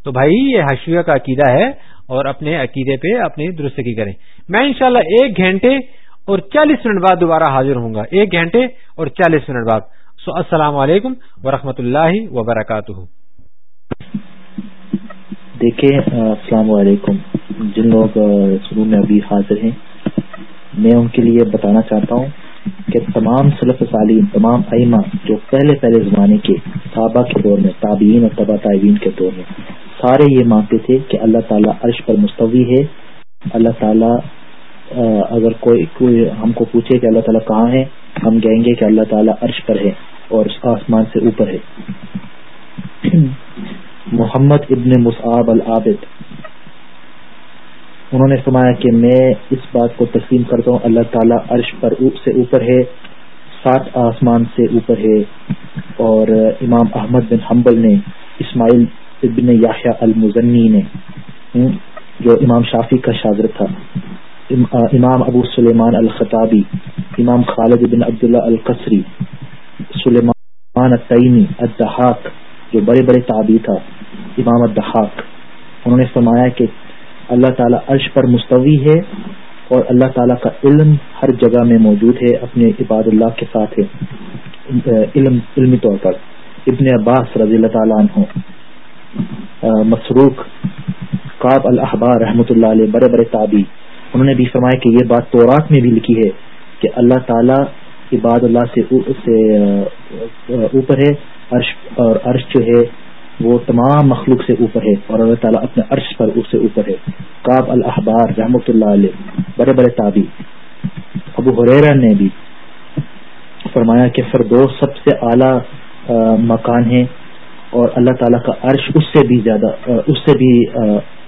تو بھائی یہ حشویہ کا عقیدہ ہے اور اپنے عقیدے پہ اپنی درستگی کریں۔ میں انشاءاللہ ایک گھنٹے اور چالیس منٹ بعد دوبارہ حاضر ہوں گا۔ ایک گھنٹے اور چالیس منٹ بعد۔ سو السلام علیکم ورحمۃ اللہ وبرکاتہ۔ دیکھیں، السلام علیکم۔ جن لوگ میں ابھی حاضر ہیں، میں ان کے لیے بتانا چاہتا ہوں کہ تمام صلف سالین تمام ائمہ جو پہلے پہلے زمانے کے صحابہ کے دور میں، تابعین اور تبا تعبین کے دور میں، سارے یہ مانتے تھے کہ اللہ تعالیٰ عرش پر مستوی ہے۔ اللہ تعالیٰ اگر کوئی کوئی ہم کو پوچھے کہ اللہ تعالیٰ کہاں ہے، ہم کہیں گے کہ اللہ تعالیٰ عرش پر ہے اور آسمان سے اوپر ہے۔ محمد ابن مصعب العابد انہوں نے فرمایا کہ میں اس بات کو تسلیم کرتا ہوں، اللہ تعالیٰ عرش پر سے اوپر ہے، سات آسمان سے اوپر ہے۔ اور امام احمد بن حنبل نے، اسماعیل ابن یاحیہ المزنی نے جو امام شافی کا شاگرد تھا۔ امام ابو سلیمان الخطابی، امام خالد بن عبداللہ القصری، سلیمان الطعینی الدحاق جو بڑے بڑے تابی تھا، امام الدحاق انہوں نے فرمایا کہ اللہ تعالیٰ عرش پر مستوی ہے اور اللہ تعالیٰ کا علم ہر جگہ میں موجود ہے، اپنے عباد اللہ کے ساتھ ہے۔ علم، علمی طور پر۔ ابن عباس رضی اللہ تعالیٰ عنہ مسروق کاب الحبار رحمۃ اللہ علیہ، بڑے بڑے تابی انہوں نے بھی فرمایا کہ یہ بات تورات میں بھی لکھی ہے کہ اللہ تعالیٰ عباد اللہ سے اوپر ہے، عرش اور عرش جو ہے وہ تمام مخلوق سے اوپر ہے اور اللہ تعالیٰ اپنے عرش پر اس سے اوپر ہے۔ کاب الحبار رحمۃ اللہ علیہ، بڑے بڑے تابی ابو حریرا نے بھی فرمایا کہ فردوس سب سے اعلیٰ مکان ہے اور اللہ تعالیٰ کا عرش اس سے بھی زیادہ اس سے بھی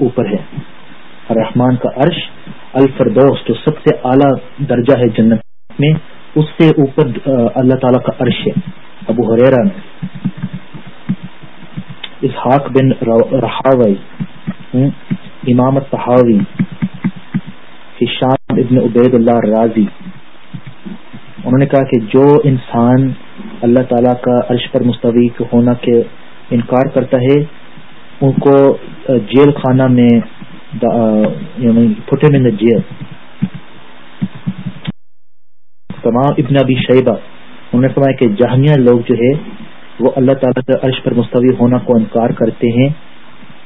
اوپر ہے۔ رحمان کا عرش الفردوس جو سب سے اعلیٰ درجہ ہے جنت میں، اس سے اوپر اللہ تعالیٰ کا عرش ہے۔ ابو حریرا نے اسحاق بن رحاوی امامت تحاوی ہشام ابن عبید اللہ رازی انہوں نے کہا کہ جو انسان اللہ تعالیٰ کا عرش پر مستوی ہونا کے انکار کرتا ہے، ان کو جیل خانہ میں یعنی پھٹے میں جیل۔ تمام ابن ابی شیبہ، انہوں نے فرمایا کہ جہمیہ لوگ جو ہے وہ اللہ تعالیٰ کے عرش پر مستوی ہونا کو انکار کرتے ہیں،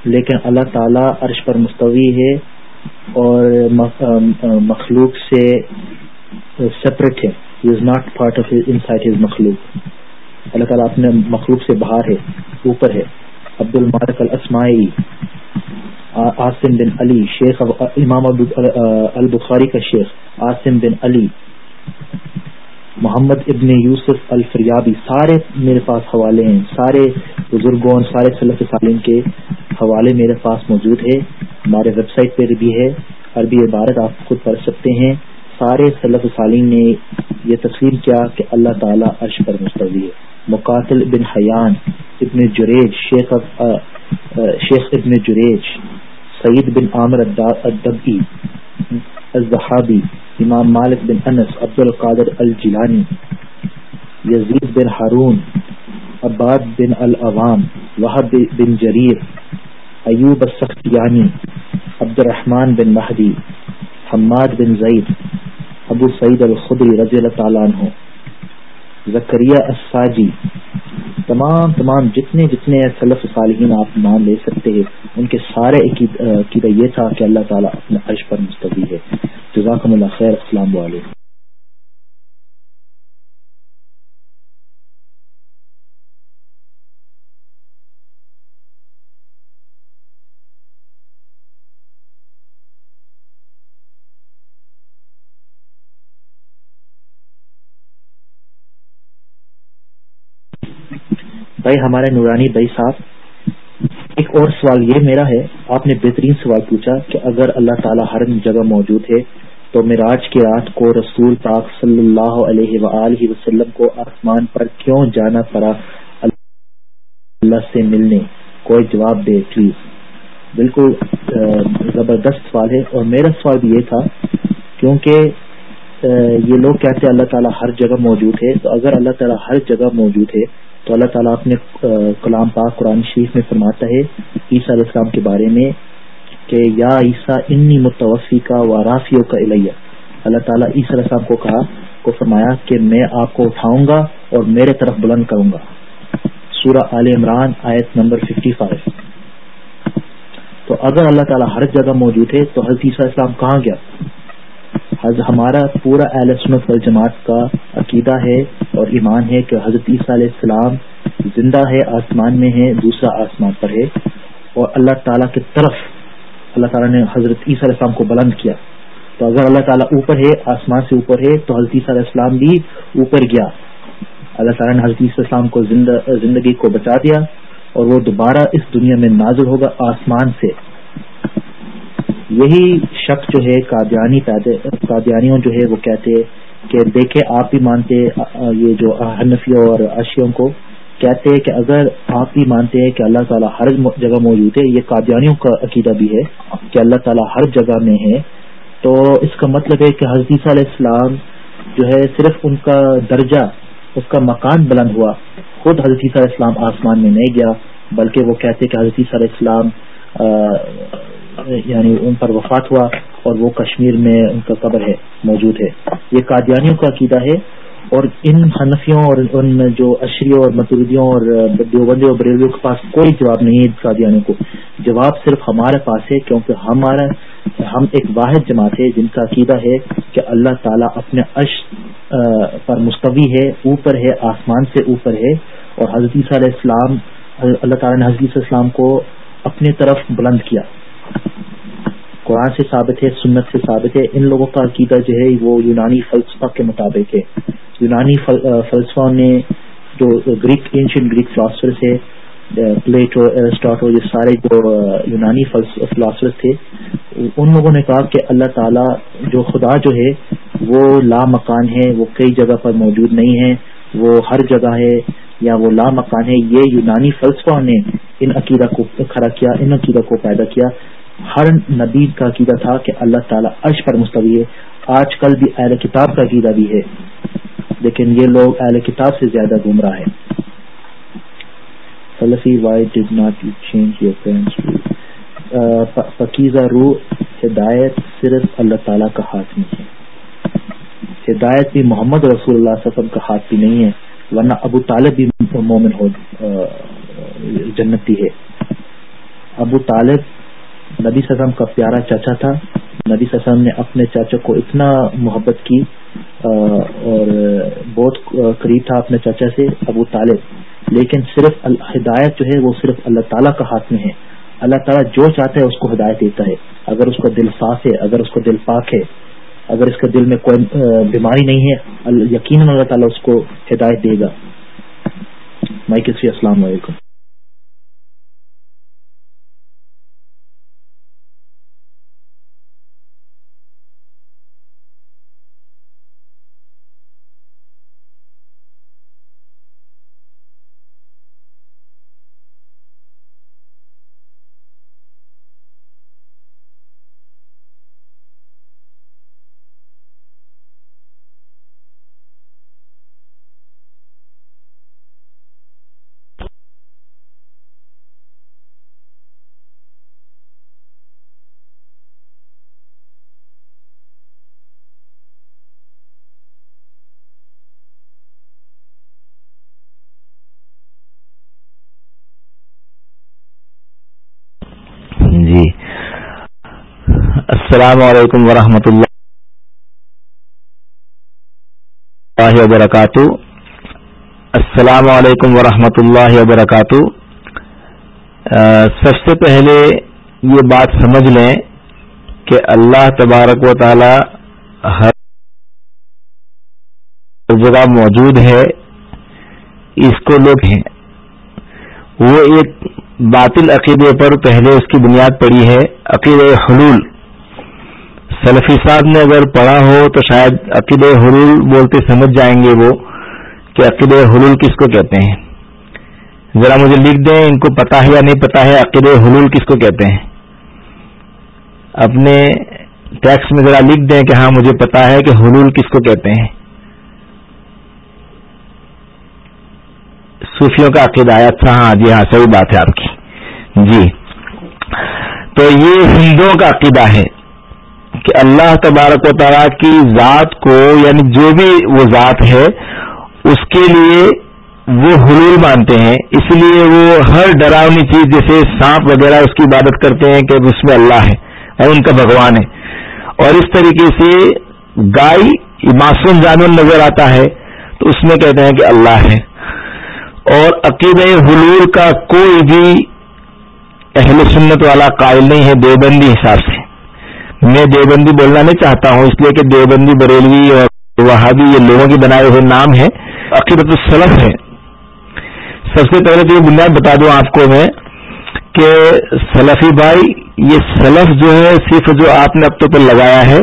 لیکن اللہ تعالیٰ عرش پر مستوی ہے اور مخلوق سے سپریٹ ہے۔ Is not part of in sight is مخلوق۔ اللہ تعالیٰ اپنے مخلوق سے باہر ہے، اوپر ہے۔ عبد المارک الاسماعی عاصم بن علی، شیخ امام البخاری کا شیخ، عاصم بن علی۔ محمد ابن یوسف الفریابی، سارے میرے پاس حوالے ہیں، سارے بزرگوں سارے صلف سالین کے حوالے میرے پاس موجود ہے ہمارے ویب سائٹ پہ بھی ہے، عربی عبارت آپ خود پڑھ سکتے ہیں۔ سارے صلف سالین نے یہ تسلیم کیا کہ اللہ تعالیٰ عرش پر مستوی ہے۔ مقاتل بن حیان ابن جریج، شیخ شیخ ابن جریج، سعید بن عامر الدبی۔ الزحابی امام مالک بن انس عبد القادر الجیلانی، یزید بن ہارون عباد بن العوام وحب بن جریر، ایوب السختیانی عبد الرحمن بن مہدی، حماد بن زید، ابو سعید الخدری رضی اللہ تعالیٰ عنہ۔ زکریہ الساجی۔ تمام تمام جتنے جتنے سلف صالحین آپ نام لے سکتے ہیں، ان کے سارے عقیدہ یہ تھا کہ اللہ تعالیٰ اپنے عرش پر مستوی ہے۔ جزاکم اللہ خیر، السلام علیکم۔ بھائی، ہمارے نورانی بھائی صاحب، ایک اور سوال یہ میرا ہے، آپ نے بہترین سوال پوچھا کہ اگر اللہ تعالیٰ ہر جگہ موجود ہے تو میراج کی رات کو رسول پاک صلی اللہ علیہ وآلہ وسلم کو آسمان پر کیوں جانا پڑا؟ اللہ سے ملنے، کوئی جواب دے پلیز بالکل زبردست سوال ہے۔ اور میرا سوال بھی یہ تھا، کیونکہ یہ لوگ کہتے ہیں اللہ تعالیٰ ہر جگہ موجود ہے، تو اگر اللہ تعالیٰ ہر جگہ موجود ہے تو اللہ تعالیٰ اپنے کلام پاک قرآن شریف میں فرماتا ہے عیسیٰ علیہ السلام کے بارے میں کہ یا عیسیٰ انی متوفی کا و رافیوں کا الیہ۔ اللہ تعالیٰ عیسیٰ علیہ السلام کو کہا، کو فرمایا کہ میں آپ کو اٹھاؤں گا اور میرے طرف بلند کروں گا۔ سورہ عال عمران آیت نمبر 55 تو اگر اللہ تعالیٰ ہر جگہ موجود ہے، تو حضرت عیسیٰ السلام کہاں گیا؟ ہمارا پورا اہل سنت جماعت کا عقیدہ ہے اور ایمان ہے کہ حضرت عیسیٰ علیہ السلام زندہ ہے، آسمان میں ہے، دوسرا آسمان پر ہے۔ اور اللہ تعالیٰ کی طرف اللہ تعالیٰ نے حضرت عیسیٰ علیہ السلام کو بلند کیا۔ تو اگر اللہ تعالیٰ اوپر ہے، آسمان سے اوپر ہے، تو حضرت عیسیٰ علیہ السلام بھی اوپر گیا۔ اللہ تعالیٰ نے حضرت عیسیٰ السلام کو زندگی کو بچا دیا اور وہ دوبارہ اس دنیا میں نازل ہوگا آسمان سے۔ یہی شک جو ہے قادیانی قادیانیوں جو ہے وہ کہتے کہ دیکھے آپ بھی مانتے یہ جو حنفیوں اور اشیوں کو کہتے ہیں کہ اگر آپ بھی مانتے ہیں کہ اللہ تعالیٰ ہر جگہ موجود ہے، یہ قادیانیوں کا عقیدہ بھی ہے کہ اللہ تعالیٰ ہر جگہ میں ہے۔ تو اس کا مطلب ہے کہ حضرت علیہ السلام جو ہے صرف ان کا درجہ، اس کا مکان بلند ہوا۔ خود حضرت علیہ السلام آسمان میں نہیں گیا، بلکہ وہ کہتے کہ حضرت علیہ السلام یعنی ان پر وفات ہوا اور وہ کشمیر میں ان کا قبر ہے، موجود ہے۔ یہ قادیانیوں کا عقیدہ ہے اور ان حنفیوں اور ان جو اشریوں اور متردیوں اور دیوبندیوں اور بریلیوں کے پاس کوئی جواب نہیں ہے قادیانیوں کو۔ جواب صرف ہمارے پاس ہے کیونکہ ہمارا، ہم ایک واحد جماعت ہے جن کا عقیدہ ہے کہ اللہ تعالیٰ اپنے عش پر مستوی ہے، اوپر ہے، آسمان سے اوپر ہے اور حضرت علیہ السلام، اللہ تعالیٰ نے حضرت السلام کو اپنی طرف بلند کیا۔ قرآن سے ثابت ہے، سنت سے ثابت ہے، ان لوگوں کا عقیدہ جو ہے، وہ یونانی فلسفہ کے مطابق ہے۔ یونانی فلسفہ نے جو گریک اینشین گریک فلاسفر تھے، پلیٹو ایرسٹاٹو یہ سارے جو یونانی فلاسفر تھے، ان لوگوں نے کہا کہ اللہ تعالیٰ جو خدا جو ہے، وہ لا مکان ہے، وہ کئی جگہ پر موجود نہیں ہے، وہ ہر جگہ ہے، یا وہ لا مکان ہے، یہ یونانی فلسفہ نے ان عقیدہ کو کھڑا کیا، ان عقیدہ کو پیدا کیا۔ ہر نبی کا عقیدہ تھا کہ اللہ تعالیٰ عرش پر مستوی ہے۔ آج کل بھی اہل کتاب کا عقیدہ بھی ہے۔ لیکن یہ لوگ اہل کتاب سے زیادہ گمراہ ہیں۔ Fluffy why does not you change your friends پکیزہ روح، ہدایت صرف اللہ تعالیٰ کا ہاتھ میں ہے۔ ہدایت بھی محمد رسول اللہ صلی اللہ علیہ وسلم کا ہاتھ بھی نہیں ہے۔ ورنہ ابو طالب بھی مومن ہو جنتی ہے۔ ابو طالب نبی وسلم کا پیارا چاچا تھا۔ نبی وسلم نے اپنے چاچا کو اتنا محبت کی اور بہت قریب تھا اپنے چاچا سے ابو طالب۔ لیکن صرف ہدایت جو ہے وہ صرف اللہ تعالیٰ کا ہاتھ میں ہے۔ اللہ تعالیٰ جو چاہتا ہے اس کو ہدایت دیتا ہے۔ اگر اس کا دل صاف ہے، اگر اس کا دل پاک ہے، اگر اس کے دل میں کوئی بیماری نہیں ہے یقیناً اللہ تعالیٰ اس کو ہدایت دے گا۔ مائک السلام علیکم جی السلام علیکم ورحمۃ اللہ وبرکاتہ. السلام علیکم ورحمۃ اللہ وبرکاتہ سب سے پہلے یہ بات سمجھ لیں کہ اللہ تبارک و تعالی ہر جگہ موجود ہے، اس کو لوگ ہیں۔ وہ ایک باطل عقیدے پر پہلے اس کی بنیاد پڑی ہے عقید حلول۔ سلفی صاحب نے اگر پڑھا ہو تو شاید عقید حلول بولتے سمجھ جائیں گے وہ کہ عقید حلول کس کو کہتے ہیں۔ ذرا مجھے لکھ دیں، ان کو پتا ہے یا نہیں پتا ہے عقید حلول کس کو کہتے ہیں۔ اپنے ٹیکس میں ذرا لکھ دیں کہ ہاں مجھے پتا ہے کہ حلول کس کو کہتے ہیں۔ صوفیوں کا عقیدہ آیا تھا۔ ہاں جی ہاں صحیح بات ہے آپ کی۔ جی۔ تو یہ ہندوؤں کا عقیدہ ہے۔ کہ اللہ تبارک و تعالیٰ کی ذات کو یعنی جو بھی وہ ذات ہے، اس کے لیے وہ حلول مانتے ہیں۔ اس لیے وہ ہر ڈراؤنی چیز، جیسے سانپ وغیرہ، اس کی عبادت کرتے ہیں کہ اس میں اللہ ہے اور ان کا بھگوان ہے۔ اور اس طریقے سے گائے، معصوم جانور نظر آتا ہے، تو اس میں کہتے ہیں کہ اللہ ہے۔ اور عقید حلول کا کوئی بھی اہل سنت والا قائل نہیں ہے، دیوبندی حساب سے۔ میں دیوبندی بولنا نہیں چاہتا ہوں، اس لیے کہ دیوبندی بریلوی اور وہابی یہ لوگوں کے بنائے ہوئے نام ہے عقیدت السلف ہے سب سے پہلے تو یہ بنیاد بتا دوں آپ کو میں کہ سلفی بھائی، یہ سلف جو ہے، صرف جو آپ نے اب تو لگایا ہے،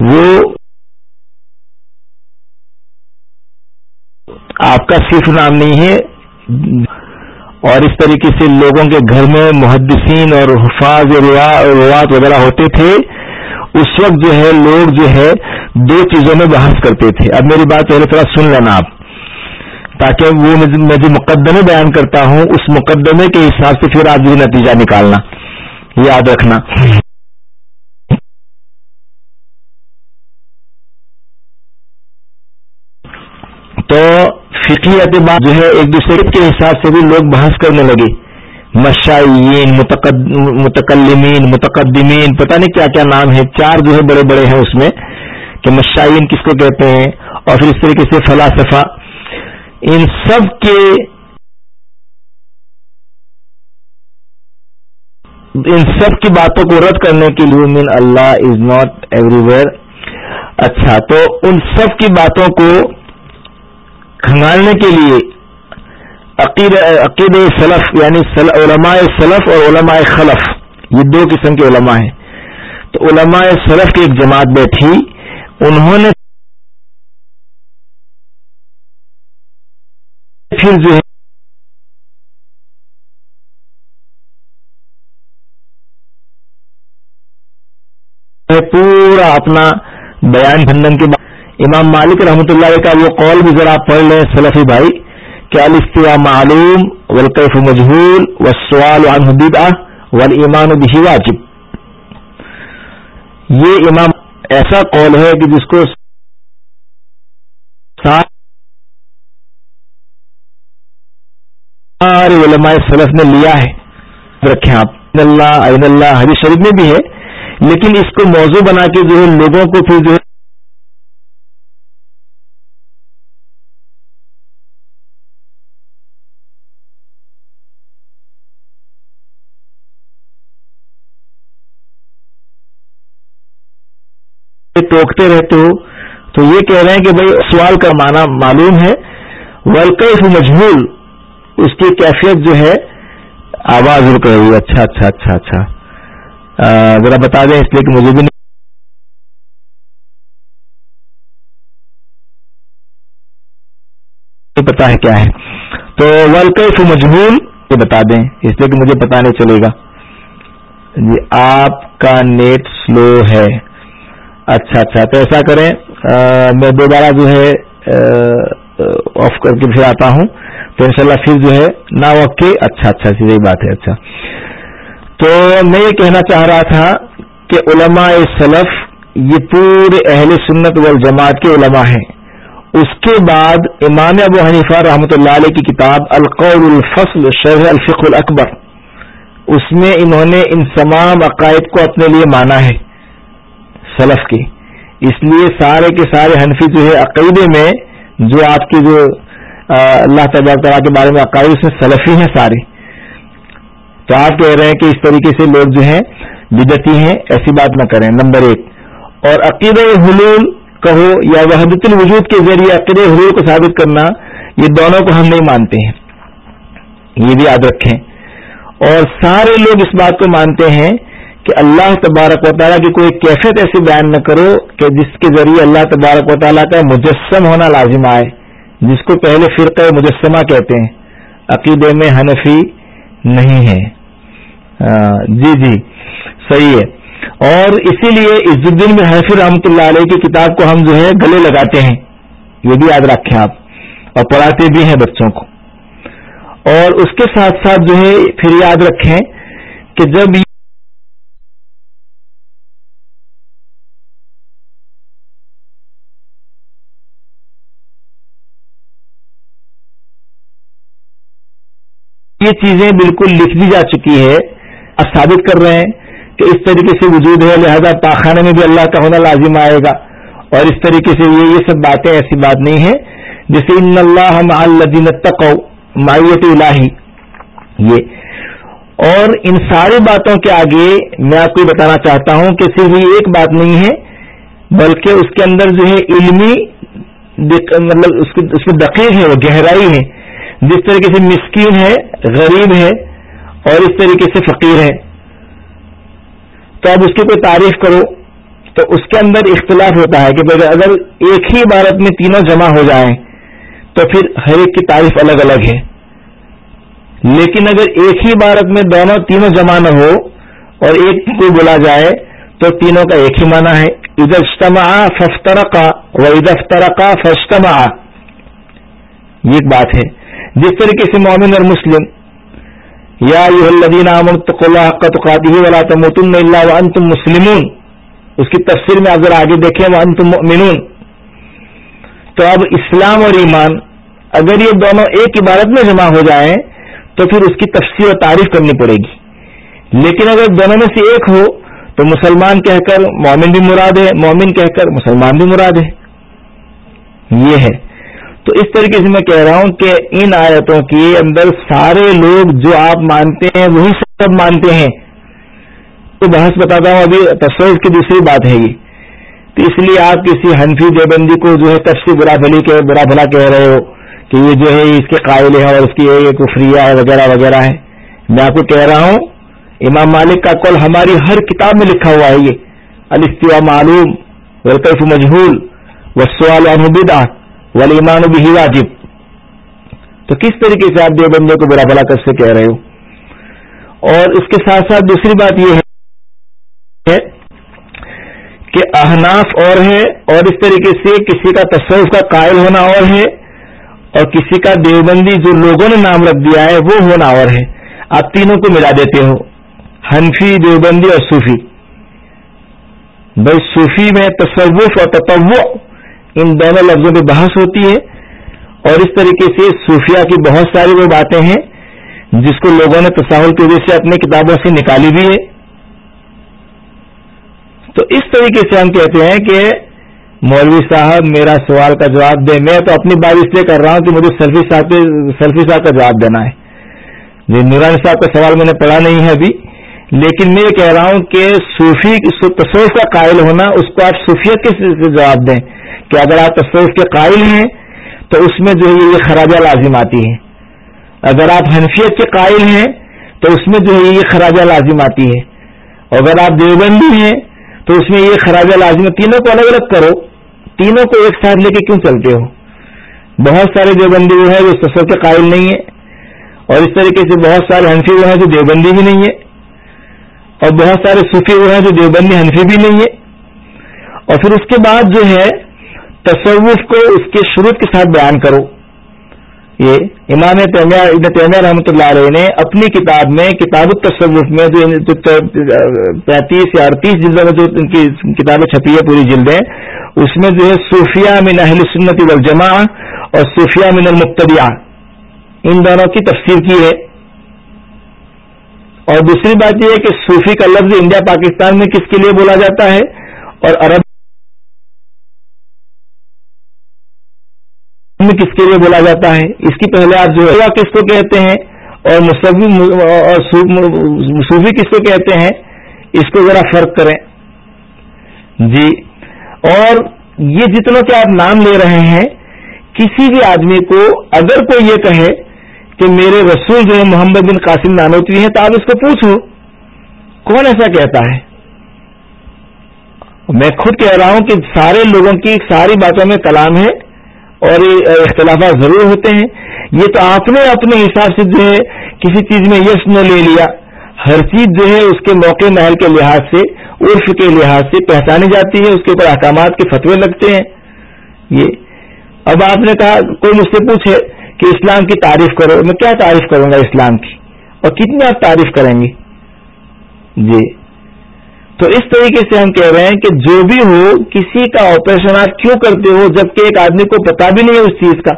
وہ آپ کا صرف نام نہیں ہے۔ اور اس طریقے سے لوگوں کے گھر میں محدثین اور حفاظ روات وغیرہ ہوتے تھے۔ اس وقت جو ہے لوگ جو ہے دو چیزوں میں بحث کرتے تھے۔ اب میری بات پہلے تھوڑا سن لینا آپ، تاکہ وہ میں جو مقدمے بیان کرتا ہوں، اس مقدمے کے حساب سے پھر آج بھی نتیجہ نکالنا، یاد رکھنا۔ تو فقی اعتبار جو ہے ایک دوسرے کے حساب سے بھی لوگ بحث کرنے لگے۔ مشائین متکلمین، متقدمین، پتہ نہیں کیا کیا نام ہے، چار جو ہے بڑے بڑے ہیں اس میں کہ مشائین کس کو کہتے ہیں اور پھر اس طریقے سے فلاسفہ۔ ان سب کے ان سب کی باتوں کو رد کرنے کے لیے مین اللہ از ناٹ ایوری ویئر اچھا تو ان سب کی باتوں کو کھنگالنے کے لیے عقید سلف یعنی علماء سلف اور علماء خلف، یہ دو قسم کے علماء ہیں۔ تو علماء سلف کی ایک جماعت بیٹھی انہوں نے پھر جو ہے پورا اپنا بیان بھنڈن کے بعد امام مالک رحمۃ اللہ کا وہ قول بھی ذرا پڑھ لیں سلفی بھائی کہ الفا معلوم ولقف مجہول و سوال ول ایمان بھی واجب۔ یہ امام ایسا قول ہے کہ جس کو سارے علماء سلف نے لیا ہے۔ رکھیں آپ۔ اللہ عین اللہ، حدیث شریف میں بھی ہے، لیکن اس کو موضوع بنا کے جو ہے لوگوں کو پھر جو ہے ٹوکتے رہتے ہو، تو یہ کہہ رہے ہیں کہ بھائی سوال کا معنی معلوم ہے۔ ولکف مجبور اس کی کیفیت جو ہے، آواز رک رہی ہے۔ اچھا اچھا اچھا اچھا۔ ذرا بتا دیں اس لیے کہ مجھے بھی نہیں۔ پتا ہے کیا ہے۔ تو ولکف مجبور یہ بتا دیں۔ اس لیے کہ مجھے پتا نہیں چلے گا۔ جی آپ کا نیٹ سلو ہے۔ اچھا اچھا تو ایسا کریں میں دوبارہ جو ہے آف کر کے پھر آتا ہوں۔ تو انشاءاللہ پھر جو ہے، نا وقع اچھا اچھا صحیح بات ہے اچھا۔ تو میں یہ کہنا چاہ رہا تھا کہ علماء سلف، یہ پورے اہل سنت والجماعت کے علماء ہیں۔ اس کے بعد امام ابو حنیفہ رحمۃ اللہ علیہ کی کتاب القول الفصل، شرح الفق الاکبر۔ اس میں انہوں نے ان تمام عقائد کو اپنے لیے مانا ہے۔ سلف کے اس لیے سارے کے سارے حنفی جو ہے عقیدے میں، جو آپ کی جو اللہ تعالیٰ تعالیٰ کے بارے میں عقائد، اس میں سلفی ہیں سارے۔ تو آپ کہہ رہے ہیں کہ اس طریقے سے لوگ جو ہیں بدتی ہیں، ایسی بات نہ کریں۔ نمبر ایک۔ اور عقید حلول کہو یا وحدت الوجود کے ذریعے عقید حلول کو ثابت کرنا، یہ دونوں کو ہم نہیں مانتے ہیں۔ یہ بھی یاد رکھیں۔ اور سارے لوگ اس بات کو مانتے ہیں کہ اللہ تبارک و تعالیٰ کی کوئی کیفیت ایسی بیان نہ کرو کہ جس کے ذریعے اللہ تبارک و تعالیٰ کا مجسم ہونا لازم آئے، جس کو پہلے فرقہ مجسمہ کہتے ہیں۔ عقیدے میں حنفی نہیں ہے جی جی صحیح ہے۔ اور اسی لیے عز الدین میں حنفی رحمۃ اللہ علیہ کی کتاب کو ہم جو ہے گلے لگاتے ہیں۔ یہ بھی یاد رکھیں آپ۔ اور پڑھاتے بھی ہیں بچوں کو۔ اور اس کے ساتھ ساتھ جو ہے پھر یاد رکھیں کہ جب یہ چیزیں بالکل لکھ دی جا چکی ہے اب ثابت کر رہے ہیں کہ اس طریقے سے وجود ہے، لہذا پاخانے میں بھی اللہ کا ہونا لازم آئے گا۔ اور اس طریقے سے یہ یہ سب باتیں ایسی بات نہیں ہے جیسے ان اللہ الدین تقو مایت الہی۔ یہ۔ اور ان ساری باتوں کے آگے میں آپ کو بتانا چاہتا ہوں کہ صرف یہ ایک بات نہیں ہے، بلکہ اس کے اندر جو ہے علمی مطلب اس میں دقیق ہے، وہ گہرائی ہے۔ جس طریقے سے مسکین ہے، غریب ہے اور اس طریقے سے فقیر ہے۔ تو اب اس کی کوئی تعریف کرو تو اس کے اندر اختلاف ہوتا ہے کہ اگر ایک ہی عبارت میں تینوں جمع ہو جائیں تو پھر ہر ایک کی تعریف الگ الگ ہے۔ لیکن اگر ایک ہی عبارت میں دونوں تینوں جمع نہ ہو اور ایک کو بولا جائے تو تینوں کا ایک ہی معنی ہے۔ ادھر اجتماع ففتر کا و ادفتر کا فشتما یہ ایک بات ہے۔ جس طریقے سے مومن اور مسلم، یا ولا تموتن الا وانتم مسلمون۔ اس کی تفسیر میں اگر آگے دیکھیں، وانتم مؤمنون۔ تو اب اسلام اور ایمان، اگر یہ دونوں ایک عبارت میں جمع ہو جائیں، تو پھر اس کی تفسیر و تعریف کرنی پڑے گی۔ لیکن اگر دونوں میں سے ایک ہو، تو مسلمان کہہ کر مومن بھی مراد ہے، مومن کہہ کر مسلمان بھی مراد ہے۔ یہ ہے۔ تو اس طریقے سے میں کہہ رہا ہوں کہ ان آیتوں کے اندر سارے لوگ جو آپ مانتے ہیں، وہی سب مانتے ہیں۔ تو بحث بتاتا ہوں ابھی تصور کی دوسری بات ہے یہ۔ تو اس لیے آپ کسی حنفی دیوبندی کو جو ہے تفصیل برا بھلی کے برا بھلا کہہ رہے ہو کہ یہ جو ہے اس کے قائل ہے اور اس کی یہ کفریہ ہے وغیرہ وغیرہ ہے میں آپ کو کہہ رہا ہوں، امام مالک کا کل ہماری ہر کتاب میں لکھا ہوا ہے یہ۔ الفتوا معلوم ولطف مجہول وسوال المبدہ ولیمان بھی واجب. تو کس طریقے سے آپ بندے کو برا بلا کر سے کہہ رہے ہو؟ اور اس کے ساتھ ساتھ دوسری بات یہ ہے کہ احناف اور ہے اور اس طریقے سے کسی کا تصوف کا قائل ہونا اور ہے اور کسی کا دیوبندی جو لوگوں نے نام رکھ دیا ہے وہ ہونا اور ہے۔ آپ تینوں کو ملا دیتے ہو ہنفی دیوبندی اور صوفی۔ بھائی صوفی میں تصوف اور تطو ان دونوں لفظوں پہ بحث ہوتی ہے اور اس طریقے سے صوفیہ کی بہت ساری وہ باتیں ہیں جس کو لوگوں نے تصاہل کی وجہ سے اپنی کتابوں سے نکالی بھی ہے۔ تو اس طریقے سے ہم کہتے ہیں کہ مولوی صاحب میرا سوال کا جواب دے میں تو اپنی بات اس لیے کر رہا ہوں کہ مجھے سلفی صاحب سلفی صاحب کا جواب دینا ہے۔ جی نورانی صاحب کا سوال میں نے پڑھا نہیں ہے ابھی، لیکن میں یہ کہہ رہا ہوں کہ صوفی تصوف کا قائل ہونا، اس کو آپ صوفیت کے جواب دیں۔ کہ اگر آپ تصوف کے قائل ہیں تو اس میں جو ہے یہ خراجہ لازم آتی ہے اگر آپ حنفیت کے قائل ہیں تو اس میں جو ہے یہ خراجہ لازم آتی ہے اور اگر آپ دیوبندی ہیں تو اس میں یہ خراجہ لازم تینوں کو الگ الگ کرو۔ تینوں کو ایک ساتھ لے کے کیوں چلتے ہو؟ بہت سارے دیوبندی وہ ہیں جو تصور کے قائل نہیں ہے اور اس طریقے سے بہت سارے حنفی وہ ہیں جو دیوبندی بھی نہیں ہے اور بہت سارے صوفی وہ ہیں جو دیوبندی حنفی بھی نہیں ہے اور پھر اس کے بعد جو ہے تصوف کو اس کے شروع کے ساتھ بیان کرو۔ یہ امام تیمیہ، ابن تیمیہ رحمۃ اللہ علیہ نے اپنی کتاب میں، کتاب التصوف میں جو پینتیس یا اڑتیس جلدوں میں جو ان کی کتابیں چھپی ہے پوری جلدیں اس میں جو ہے صوفیہ من اہل سنت والجماع اور صوفیہ من المقتدیہ ان دونوں کی تفسیر کی ہے۔ اور دوسری بات یہ ہے کہ صوفی کا لفظ انڈیا پاکستان میں کس کے لیے بولا جاتا ہے؟ اور عرب میں کس کے لیے بولا جاتا ہے؟ اس کی پہلے آپ جو ہے کس کو کہتے ہیں؟ اور اور صوفی کس کو کہتے ہیں؟ اس کو ذرا فرق کریں۔ جی اور یہ جتنا کہ آپ نام لے رہے ہیں، کسی بھی آدمی کو اگر کوئی یہ کہے کہ میرے رسول جو ہے محمد بن قاسم نانوتوی ہیں، تو آپ اس کو پوچھو، کون ایسا کہتا ہے؟ میں خود کہہ رہا ہوں کہ سارے لوگوں کی ساری باتوں میں کلام ہے اور اختلافات ضرور ہوتے ہیں۔ یہ تو آپ نے اپنے حساب سے جو ہے کسی چیز میں یش نہ لے لیا۔ ہر چیز جو ہے اس کے موقع محل کے لحاظ سے، عرف کے لحاظ سے پہچانی جاتی ہے، اس کے اوپر احکامات کے فتوے لگتے ہیں۔ یہ۔ اب آپ نے کہا، کوئی مجھ سے پوچھے کہ اسلام کی تعریف کرو، میں کیا تعریف کروں گا اسلام کی؟ اور کتنی آپ تعریف کریں گے؟ جی۔ تو اس طریقے سے ہم کہہ رہے ہیں کہ جو بھی ہو کسی کا آپریشن آپ کیوں کرتے ہو جبکہ ایک آدمی کو پتا بھی نہیں ہے اس چیز کا؟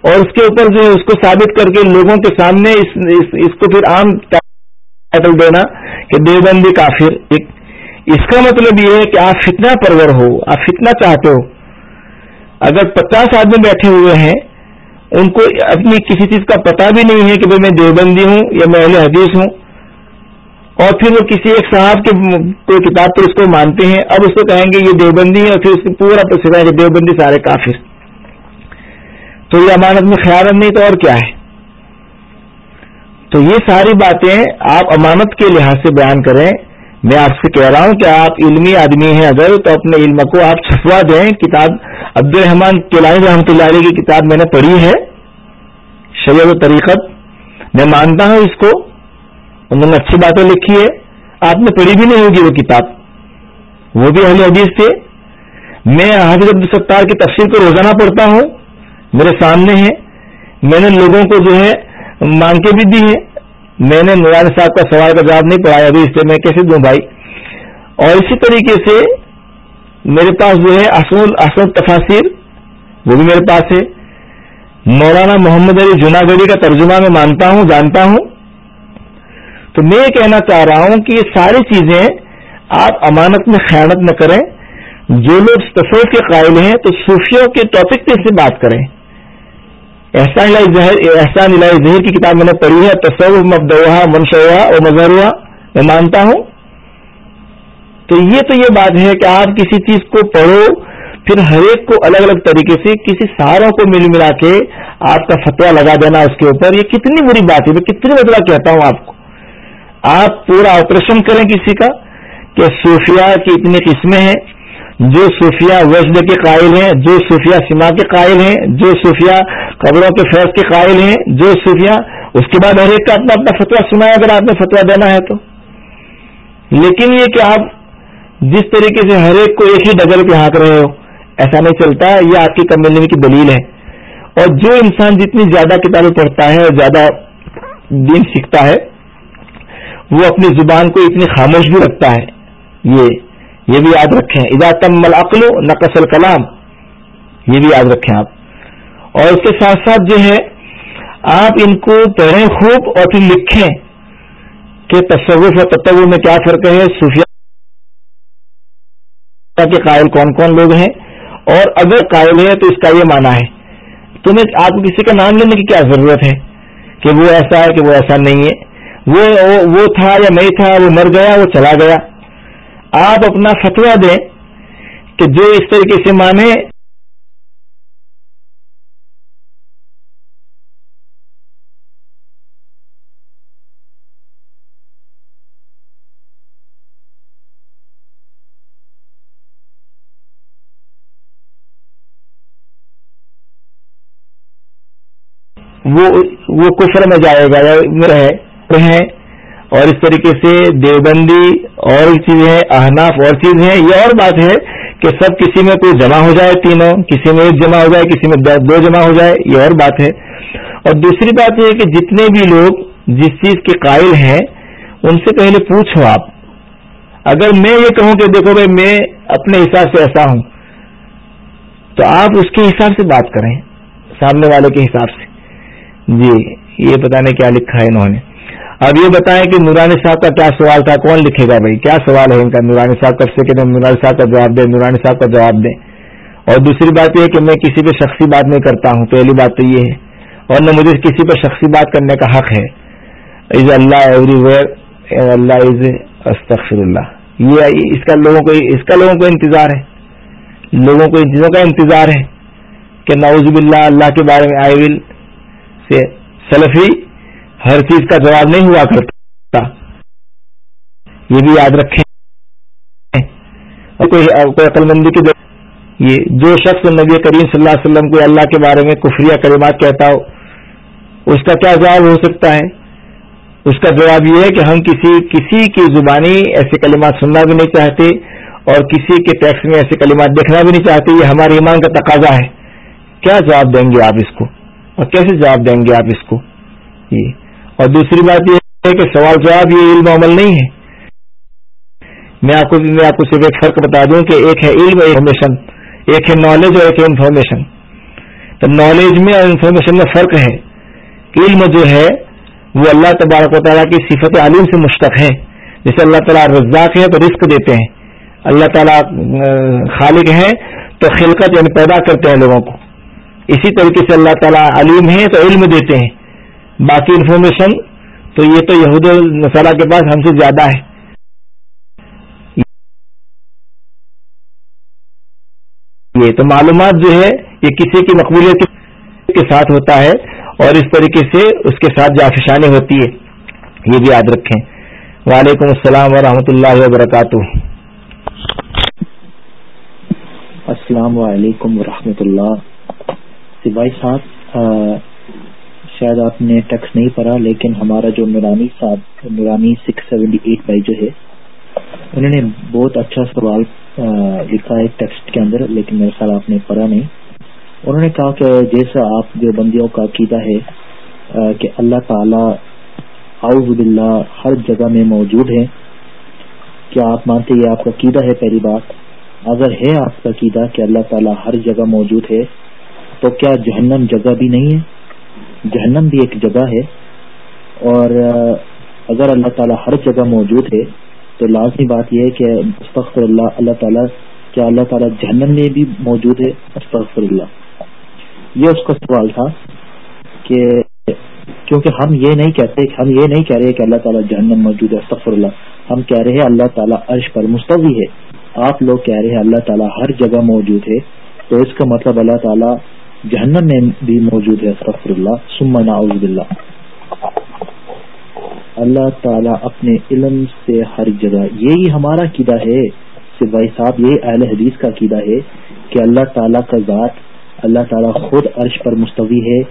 اور اس کے اوپر جو ہے اس کو ثابت کر کے لوگوں کے سامنے اس, اس, اس کو پھر عام ٹائٹل دینا کہ دیوبندی کافر۔ ایک اس کا مطلب یہ ہے کہ آپ فتنہ پرور ہو آپ فتنہ چاہتے ہو۔ اگر پچاس آدمی بیٹھے ہوئے ہیں ان کو اپنی کسی چیز کا پتہ بھی نہیں ہے کہ بھائی میں دیوبندی ہوں یا میں اہل حدیث ہوں۔ اور پھر وہ کسی ایک صاحب کے کوئی کتاب پر اس کو مانتے ہیں، اب اس کو کہیں گے یہ دیوبندی ہے اور پھر اس کو پورا پسند کہ دیوبندی سارے کافر۔ تو یہ امانت میں خیالت نہیں، تو اور کیا ہے؟ تو یہ ساری باتیں آپ امانت کے لحاظ سے بیان کریں۔ میں آپ سے کہہ رہا ہوں کہ آپ علمی آدمی ہیں اگر، تو اپنے علم کو آپ چھپوا دیں۔ کتاب عبد الرحمان کیلانی رحمۃ اللہ علیہ کی کتاب میں نے پڑھی ہے شریعت و طریقت۔ میں مانتا ہوں اس کو۔ انہوں نے اچھی باتیں لکھی ہے آپ نے پڑھی بھی نہیں ہوگی وہ کتاب۔ وہ بھی اہل حدیث تھے۔ میں حافظ عبد الستار کی تفصیل کو روزانہ پڑھتا ہوں۔ میرے سامنے ہے میں نے لوگوں کو جو ہے مانگ کے بھی دی ہے میں نے نوران صاحب کا سوال کا جواب نہیں پڑھایا ابھی، اس سے میں کیسے دوں بھائی؟ اور اسی طریقے سے میرے پاس جو ہے اصول، اصل تفاصر وہ بھی میرے پاس ہے۔ مولانا محمد علی جناگڑی کا ترجمہ میں مانتا ہوں، جانتا ہوں۔ تو میں یہ کہنا چاہ رہا ہوں کہ یہ ساری چیزیں آپ امانت میں خیانت نہ کریں۔ جو لوگ تصور کے قائل ہیں تو صوفیوں کے ٹاپک پہ سے بات کریں۔ احسان احسان الہی ظہر کی کتاب میں نے پڑھی ہے تصور مبدوہ منشوہ اور مظہر میں مانتا ہوں۔ تو یہ تو یہ بات ہے کہ آپ کسی چیز کو پڑھو، پھر ہر ایک کو الگ الگ طریقے سے کسی ساروں کو مل ملا کے آپ کا فتوا لگا دینا اس کے اوپر، یہ کتنی بری بات ہے، میں کتنی مطلب کہتا ہوں آپ کو۔ آپ پورا آپریشن کریں کسی کا کہ صوفیہ کی اتنی قسمیں ہیں، جو صوفیہ وجد کے قائل ہیں، جو صوفیہ سما کے قائل ہیں، جو صوفیہ قبروں کے فیض کے قائل ہیں، جو صوفیہ اس کے بعد ہر ایک کا اپنا اپنا فتوا سنا ہے اگر آپ نے فتوا دینا ہے تو۔ لیکن یہ کہ آپ جس طریقے سے ہر ایک کو ایک ہی ڈگل پہ ہانک رہے ہو، ایسا نہیں چلتا، یہ آپ کی کم ملنے کی دلیل ہے۔ اور جو انسان جتنی زیادہ کتابیں پڑھتا ہے اور زیادہ دین سیکھتا ہے وہ اپنی زبان کو اتنی خاموش بھی رکھتا ہے۔ یہ یہ بھی یاد رکھیں۔ ادا تم العقل نقص کلام یہ بھی یاد رکھیں آپ۔ اور اس کے ساتھ ساتھ جو ہے، آپ ان کو پڑھیں خوب اور پھر لکھیں کہ تصوف اور تتو میں کیا فرق ہے۔ صوفیہ کے قائل کون کون لوگ ہیں؟ اور اگر قائل ہے تو اس کا یہ مانا ہے۔ تمہیں آپ کو کسی کا نام لینے کی کیا ضرورت ہے؟ کہ وہ ایسا ہے کہ وہ ایسا نہیں ہے۔ وہ وہ تھا یا نہیں تھا، وہ مر گیا، وہ چلا گیا۔ آپ اپنا فتوا دیں کہ جو اس طریقے سے مانے۔ وہ وہ کفر میں جائے گا ہے۔ اور اس طریقے سے دیوبندی اور چیز ہے احناف اور چیز ہے یہ اور بات ہے کہ سب کسی میں کوئی جمع ہو جائے تینوں، کسی میں ایک جمع ہو جائے، کسی میں دو جمع ہو جائے، یہ اور بات ہے۔ اور دوسری بات یہ ہے کہ جتنے بھی لوگ جس چیز کے قائل ہیں، ان سے پہلے پوچھو آپ۔ اگر میں یہ کہوں کہ دیکھو بھائی، میں اپنے حساب سے ایسا ہوں، تو آپ اس کے حساب سے بات کریں، سامنے والے کے حساب سے۔ جی یہ پتا نہیں کیا لکھا ہے انہوں نے۔ اب یہ بتائیں کہ نورانی صاحب کا کیا سوال تھا؟ کون لکھے گا بھائی؟ کیا سوال ہے ان کا؟ نورانی صاحب کب سے کہ نورانی صاحب کا جواب دیں، نورانی صاحب کا جواب دیں۔ اور دوسری بات یہ کہ میں کسی پہ شخصی بات نہیں کرتا ہوں۔ پہلی بات تو یہ ہے، اور نہ مجھے کسی پہ شخصی بات کرنے کا حق ہے۔ از اللہ ایوری ویئر اللہ از استخر اللہ۔ یہ اس کا لوگوں کو، اس کا لوگوں کو انتظار ہے۔ لوگوں کو ان چیزوں کا انتظار ہے کہ نعوذ باللہ اللہ کے بارے میں آئی ول سے سلفی ہر چیز کا جواب نہیں ہوا کرتا۔ یہ بھی یاد رکھیں۔ کوئی عقل مندی کی یہ جو شخص نبی کریم صلی اللہ علیہ وسلم کو اللہ کے بارے میں کفریہ کلمات کہتا ہو، اس کا کیا جواب ہو سکتا ہے؟ اس کا جواب یہ ہے کہ ہم کسی کسی کی زبانی ایسے کلمات سننا بھی نہیں چاہتے اور کسی کے ٹیکس میں ایسے کلمات دیکھنا بھی نہیں چاہتے۔ یہ ہمارے ایمان کا تقاضا ہے۔ کیا جواب دیں گے آپ اس کو؟ اور کیسے جواب دیں گے آپ اس کو؟ یہ اور دوسری بات یہ ہے کہ سوال جواب یہ علم عمل نہیں ہے۔ میں آپ کو میں آپ کو صرف ایک فرق بتا دوں کہ ایک ہے علم انفارمیشن ایک ہے نالج اور ایک ہے انفارمیشن تو نالج میں اور انفارمیشن میں فرق ہے علم جو ہے، وہ اللہ تبارک و تعالیٰ کی صفت علیم سے مشتق ہے۔ جیسے اللہ تعالیٰ رزاق ہے تو رزق دیتے ہیں۔ اللہ تعالیٰ خالق ہے تو خلقت یعنی پیدا کرتے ہیں لوگوں کو۔ اسی طریقے سے اللہ تعالیٰ علیم ہے تو علم دیتے ہیں۔ باقی انفارمیشن تو یہ تو یہود نصارہ کے پاس ہم سے زیادہ ہے۔ یہ تو معلومات جو ہے، یہ کسی کی مقبولیت کے ساتھ ہوتا ہے اور اس طریقے سے اس کے ساتھ جافشانی ہوتی ہے، یہ بھی یاد رکھیں۔ وعلیکم السلام ورحمۃ اللہ وبرکاتہ۔ السلام علیکم ورحمۃ اللہ۔ صاحب شاید آپ نے ٹیکس نہیں پڑھا، لیکن ہمارا جو نورانی صاحب، نورانی سکس سیونٹی ایٹ بائی جو ہے، انہوں نے بہت اچھا سوال لکھا ہے ٹیکسٹ کے اندر، لیکن میرے خیال آپ نے پڑھا نہیں۔ انہوں نے کہا کہ جیسا آپ جو بندیوں کا عقیدہ ہے کہ اللہ تعالی اعوذ باللہ ہر جگہ میں موجود ہے کیا آپ مانتے یہ آپ کا عقیدہ ہے؟ پہلی بات، اگر ہے آپ کا عقیدہ کہ اللہ تعالیٰ ہر جگہ موجود ہے، تو کیا جہنم جگہ بھی نہیں ہے؟ جہنم بھی ایک جگہ ہے اور اگر اللہ تعالیٰ ہر جگہ موجود ہے تو لازمی بات یہ ہے کہ مستقفر اللہ اللہ تعالیٰ، کیا اللہ تعالیٰ جہنم میں بھی موجود ہے؟ مستقفر اللہ۔ یہ اس کا سوال تھا کہ کیونکہ ہم یہ نہیں کہتے، ہم یہ نہیں کہہ رہے کہ اللہ تعالیٰ جہنم موجود ہے، استغفر اللہ۔ ہم کہہ رہے ہیں اللہ تعالیٰ عرش پر مستوی ہے۔ آپ لوگ کہہ رہے ہیں اللہ تعالیٰ ہر جگہ موجود ہے۔ تو اس کا مطلب اللہ تعالیٰ جہنم میں بھی موجود ہے سفر اللہ سما ناؤز اللہ اللہ تعالیٰ اپنے علم سے ہر جگہ، یہی ہمارا قیدا ہے بھائی صاحب یہ اہل حدیث کا قیدا ہے کہ اللہ تعالیٰ کا ذات، اللہ تعالیٰ خود عرش پر مستوی ہے،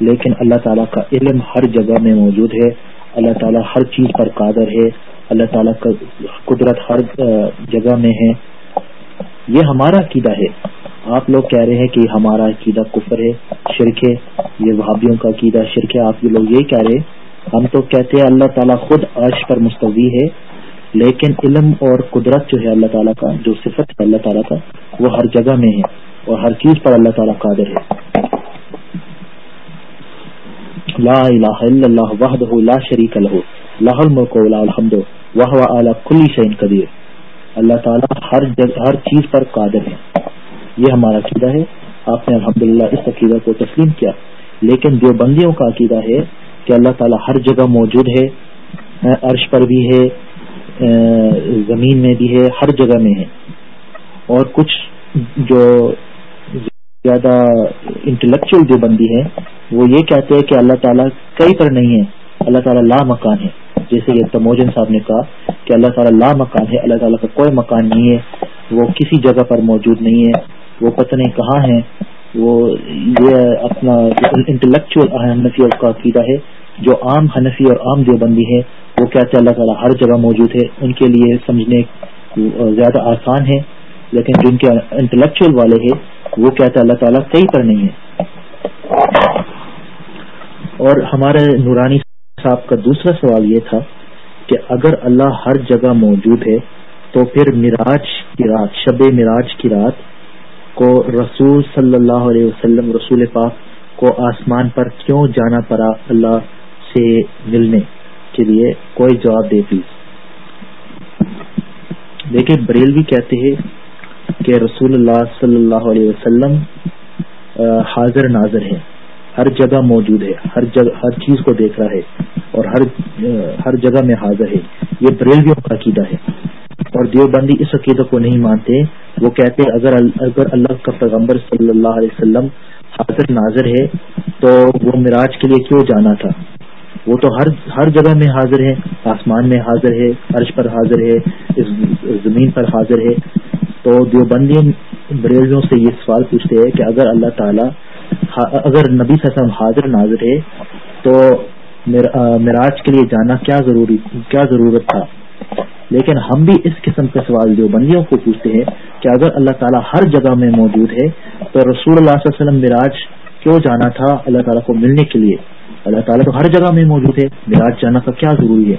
لیکن اللہ تعالیٰ کا علم ہر جگہ میں موجود ہے۔ اللہ تعالیٰ ہر چیز پر قادر ہے، اللہ تعالیٰ کا قدرت ہر جگہ میں ہے۔ یہ ہمارا عقیدہ ہے۔ آپ لوگ کہہ رہے ہیں کہ ہمارا عقیدہ کفر ہے، شرک ہے، یہ وہابیوں کا عقیدہ شرک ہے، آپ لوگ یہی کہہ رہے ہم تو کہتے ہیں اللہ تعالیٰ خود عرش پر مستوی ہے، لیکن علم اور قدرت جو ہے اللہ تعالیٰ کا، جو صفت ہے اللہ تعالیٰ کا، وہ ہر جگہ میں ہے اور ہر چیز پر اللہ تعالیٰ قادر ہے۔ لا الہ الا اللہ وحدہ لا شریک لہ الملک و لا الحمد وهو على كل شيء قدیر۔ اللہ تعالیٰ ہر ہر چیز پر قادر ہے۔ یہ ہمارا عقیدہ ہے۔ آپ نے الحمدللہ اس عقیدہ کو تسلیم کیا۔ لیکن جو بندیوں کا عقیدہ ہے کہ اللہ تعالیٰ ہر جگہ موجود ہے عرش پر بھی ہے زمین میں بھی ہے، ہر جگہ میں ہے۔ اور کچھ جو زیادہ انٹلیکچل جو بندی ہے وہ یہ کہتے ہیں کہ اللہ تعالیٰ کئی پر نہیں ہے، اللہ تعالیٰ لا مکان ہے۔ جیسے کہ تموجن صاحب نے کہا کہ اللہ تعالیٰ لا مکان ہے، اللہ تعالیٰ کا کوئی مکان نہیں ہے، وہ کسی جگہ پر موجود نہیں ہے۔ وہ پتہ نہیں کہاں ہیں، وہ یہ اپنا انٹلیکچل حنفی کا عقیدہ ہے، جو عام حنفی اور عام دیوبندی ہے، وہ کہتے ہیں اللہ تعالیٰ ہر جگہ موجود ہے، ان کے لیے سمجھنے زیادہ آسان ہے، لیکن جن کے انٹلیکچل والے ہیں، وہ کہتے ہیں اللہ تعالیٰ کئی پر نہیں ہے اور ہمارے نورانی صاحب کا دوسرا سوال یہ تھا کہ اگر اللہ ہر جگہ موجود ہے، تو پھر مراج کی رات، شب مراج کی رات کو رسول صلی اللہ علیہ وسلم، رسول پاک کو آسمان پر کیوں جانا پڑا اللہ سے ملنے کے لیے کوئی جواب دے پلیز۔ دیکھیے بریل بھی کہتے ہیں کہ رسول اللہ صلی اللہ علیہ وسلم حاضر ناظر ہے ہر جگہ موجود ہے، ہر جگہ، ہر چیز کو دیکھ رہا ہے اور ہر ہر جگہ میں حاضر ہے۔ یہ بریلویوں کا عقیدہ ہے۔ اور دیوبندی اس عقیدہ کو نہیں مانتے، وہ کہتے اگر اگر اللہ کا پیغمبر صلی اللہ علیہ وسلم حاضر ناظر ہے، تو وہ مراج کے لیے کیوں جانا تھا؟ وہ تو ہر ہر جگہ میں حاضر ہے، آسمان میں حاضر ہے، عرش پر حاضر ہے، اس زمین پر حاضر ہے۔ تو دیوبندی بریلویوں سے یہ سوال پوچھتے ہیں کہ اگر اللہ تعالیٰ اگر نبی وسلم حاضر ناظر ہے، تو مراج کے لیے جانا کیا ضروری، کیا ضرورت تھا؟ لیکن ہم بھی اس قسم کے سوال جو بندیوں کو پوچھتے ہیں کہ اگر اللہ تعالیٰ ہر جگہ میں موجود ہے تو رسول اللہ صلی اللہ علیہ وسلم مراج کیوں جانا تھا اللہ تعالیٰ کو ملنے کے لیے؟ اللہ تعالیٰ تو ہر جگہ میں موجود ہے مراج جانا کا کیا ضروری ہے؟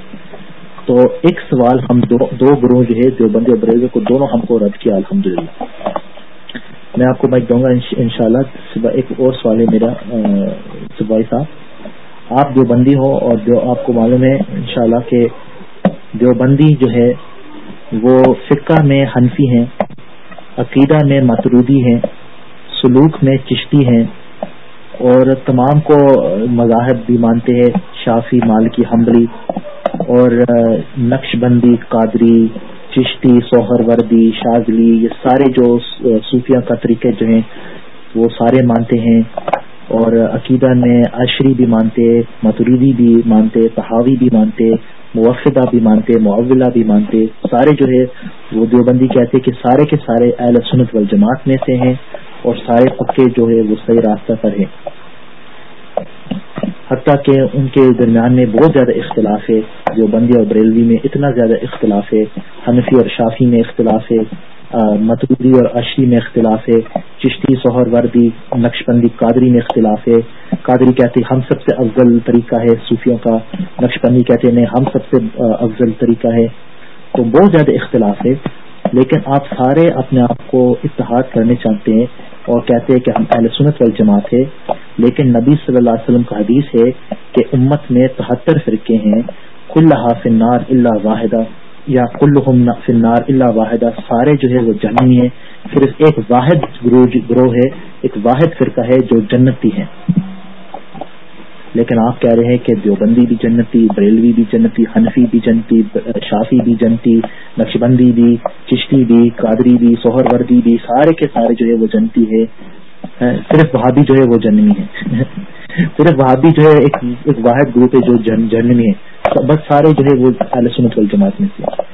تو ایک سوال ہم دو دو گروہ جو ہے جو بندے بریز کو دونوں ہم کو رد کیا الحمد میں آپ کو مائک دوں گا ان شاء اللہ ایک اور سوال ہے میرا صبح صاحب۔ آپ جو بندی ہو اور جو آپ کو معلوم ہے، انشاءاللہ کہ دیوبندی جو ہے، وہ فقہ میں حنفی ہیں، عقیدہ میں مترودی ہیں، سلوک میں چشتی ہیں اور تمام کو مذاہب بھی مانتے ہیں، شافی، مالکی حمبلی اور نقش بندی، قادری، چشتی، سوہر وردی، شاذلی، یہ سارے جو صوفیہ کا طریقے جو ہیں، وہ سارے مانتے ہیں اور عقیدہ میں عشری بھی مانتے متریدی بھی مانتے تحاوی بھی مانتے موفدہ بھی مانتے معولہ بھی مانتے سارے جو ہے، وہ دیوبندی کہتے کہ سارے کے سارے اہل سنت والجماعت میں سے ہیں اور سارے پکے جو ہے، وہ صحیح راستہ پر ہیں۔ حتیٰ کہ ان کے درمیان میں بہت زیادہ اختلاف ہے، دیوبندی اور بریلوی میں اتنا زیادہ اختلاف ہے، حنفی اور شافی میں اختلاف ہے۔ متودی اور اشری میں اختلاف ہے، چشتی، سہر، وردی، نقش بندی، قادری میں اختلاف ہے۔ قادری کہتے ہم سب سے افضل طریقہ ہے صوفیوں کا، نقش بندی کہتے ہیں ہم سب سے افضل طریقہ ہے۔ تو بہت زیادہ اختلاف ہے، لیکن آپ سارے اپنے آپ کو اتحاد کرنے چاہتے ہیں اور کہتے ہیں کہ ہم اہل سنت والجماعت ہے لیکن نبی صلی اللہ علیہ وسلم کا حدیث ہے کہ امت میں تہتر فرقے ہیں، کل فنار اللہ واحدہ۔ یا کل فنار اللہ واحدہ، سارے جو ہے وہ جنمی ہیں۔ صرف ایک واحد گروہ ہے، ایک واحد فرقہ ہے جو جنتی ہے لیکن آپ کہہ رہے ہیں کہ دیوبندی بھی جنتی، بریلوی بھی جنتی، حنفی بھی جنتی، شافی بھی جنتی نقش بندی بھی، چشتی بھی، قادری بھی سوہر وردی بھی، سارے کے سارے جو ہے وہ جنتی ہے صرف بھابی جو ہے وہ جنمی ہے صرف بھابی جو ہے ایک واحد گروپ ہے جو جنمی ہے بس سارے جو ہے وہ سنت والجماعت میں سے۔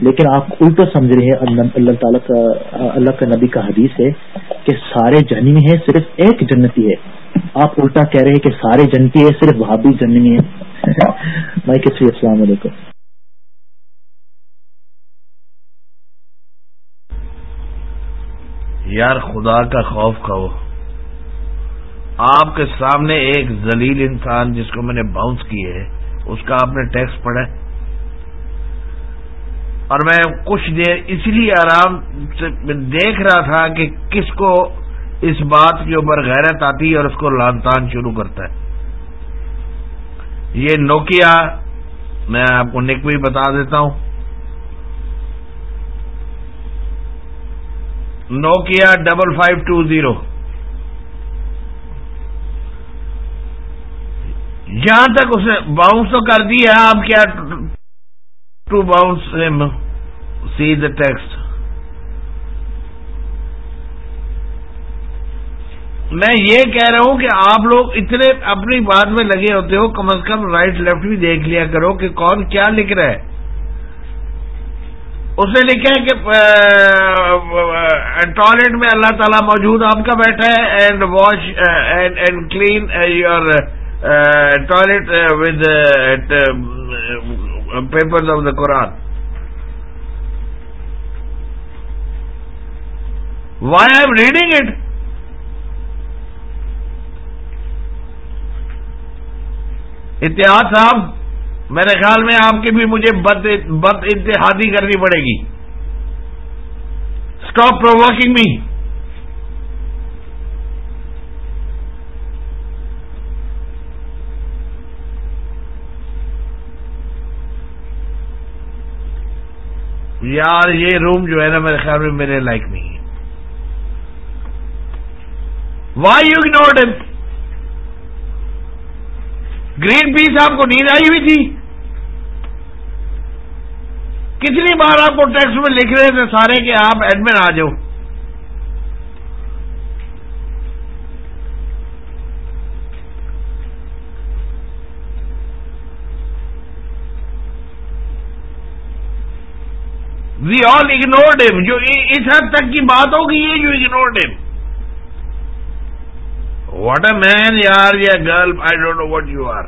لیکن آپ الٹا سمجھ رہے ہیں، اللہ تعالیٰ کا، اللہ کا نبی کا حدیث ہے کہ سارے جنمی ہیں، صرف ایک جنتی ہے۔ آپ الٹا کہہ رہے ہیں کہ سارے جنتی ہے صرف بھابی جنمی ہے میں کسی السلام علیکم۔ یار خدا کا خوف کھو آپ کے سامنے ایک ذلیل انسان جس کو میں نے باؤنس کی ہے، اس کا آپ نے ٹیکس پڑھا اور میں کچھ دیر اس لیے آرام سے دیکھ رہا تھا کہ کس کو اس بات کے اوپر غیرت آتی ہے اور اس کو لان تان شروع کرتا ہے۔ یہ نوکیا، میں آپ کو نک بھی بتا دیتا ہوں۔ Nokia double five two zero. جہاں تک اس نے باؤنس تو کر دیا آپ کیا to bounce see the text میں یہ کہہ رہا ہوں کہ آپ لوگ اتنے اپنی بات میں لگے ہوتے ہو، کم از کم رائٹ لیفٹ بھی دیکھ لیا کرو کہ کون کیا لکھ رہا ہے۔ اس نے لکھا ہے کہ ٹوائلٹ میں اللہ تعالیٰ موجود آپ کا بیٹھا ہے and wash and clean your toilet with paper of the Quran why I am reading it اتحاد صاحب میرے خیال میں آپ کی بھی مجھے بد بد اتحادی کرنی پڑے گی۔ اسٹاپ پروکنگ می یار، یہ روم جو ہے نا میرے خیال میں میرے لائک نہیں ہے۔ Why you ignored green peace آپ کو نیند آئی ہوئی تھی؟ کتنی بار آپ کو ٹیکسٹ میں لکھ رہے تھے سارے کہ آپ ایڈمن آ جاؤ؟ وی آل اگنورڈ ہم جو اس حد تک کی بات ہوگی یہ جو اگنورڈ ہم واٹ اے مین یار یا girl I don't know what you are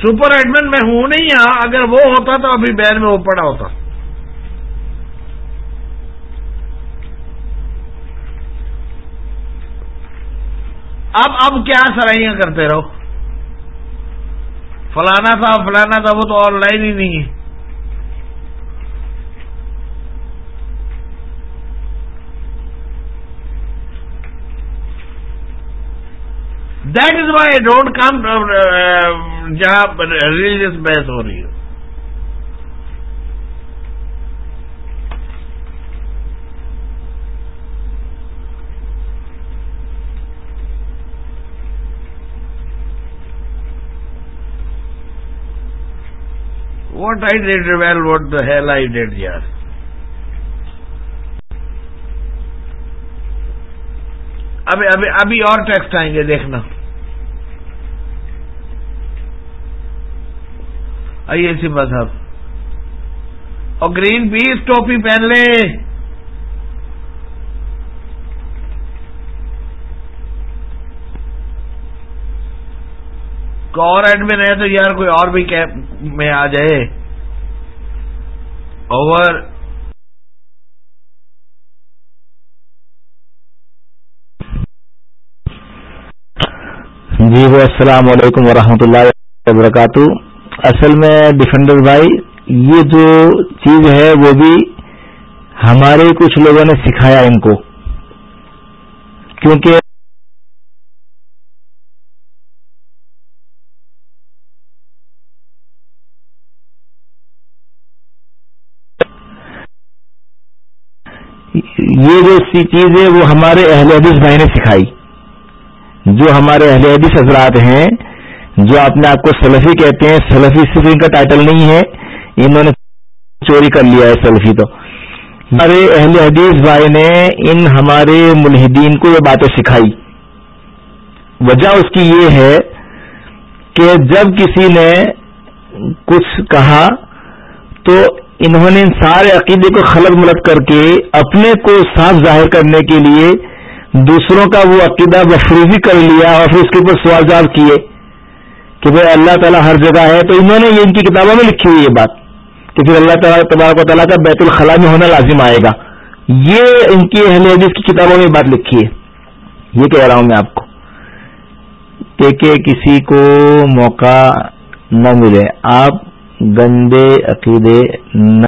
super admin میں ہوں نہیں یہاں، اگر وہ ہوتا تو ابھی بین میں وہ پڑا ہوتا۔ اب اب کیا سرائیاں کرتے رہو۔ فلانا تھا فلانا تھا، وہ تو آن لائن ہی نہیں ہے۔ That is why don't come جہاں ریلیجس بحث ہو رہی ہے what I did well what the hell I did یار ابھی ابھی ابھی اور ٹیکسٹ آئیں گے، دیکھنا۔ آئیے سی بس اب اور گرین پیس ٹوپی پہن لے۔ اور ایڈمن ہے تو یار کوئی اور بھی کیمپ میں آ جائے۔ اوور جی وہ السلام علیکم ورحمۃ اللہ وبرکاتہ۔ اصل میں ڈیفینڈر بھائی، یہ جو چیز ہے وہ بھی ہمارے کچھ لوگوں نے سکھایا ان کو۔ کیونکہ یہ جو چیز ہے وہ ہمارے اہل حدیث بھائی نے سکھائی۔ جو ہمارے اہل حدیث حضرات ہیں جو اپنے آپ کو سلفی کہتے ہیں، سلفی صرف ان کا ٹائٹل نہیں ہے، انہوں نے چوری کر لیا ہے سلفی تو۔ ہمارے اہل حدیث بھائی نے ان ہمارے ملحدین کو یہ باتیں سکھائی۔ وجہ اس کی یہ ہے کہ جب کسی نے کچھ کہا تو انہوں نے ان سارے عقیدے کو خلط ملت کر کے اپنے کو صاف ظاہر کرنے کے لیے دوسروں کا وہ عقیدہ بفروزی کر لیا اور پھر اس کے اوپر سوال جواب کیے۔ کہ بھائی اللہ تعالیٰ ہر جگہ ہے، تو انہوں نے یہ ان کی کتابوں میں لکھی ہوئی یہ بات کہ پھر اللہ تعالیٰ تبارک و تعالیٰ کا بیت الخلاء میں ہونا لازم آئے گا۔ یہ ان کی اہل حدیث کی کتابوں میں بات لکھی ہے۔ یہ کہہ رہا ہوں میں آپ کو کہ کسی کو موقع نہ ملے، آپ گندے عقیدے نہ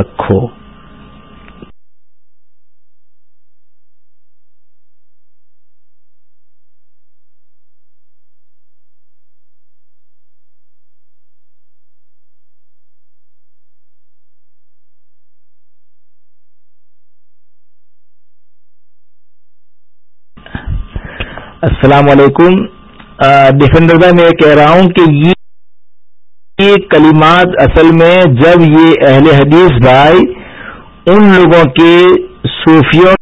رکھو۔ السلام علیکم۔ ڈیفینڈر بھائی، میں یہ کہہ رہا ہوں کہ یہ کلمات اصل میں جب یہ اہل حدیث بھائی، ان لوگوں کے صوفیوں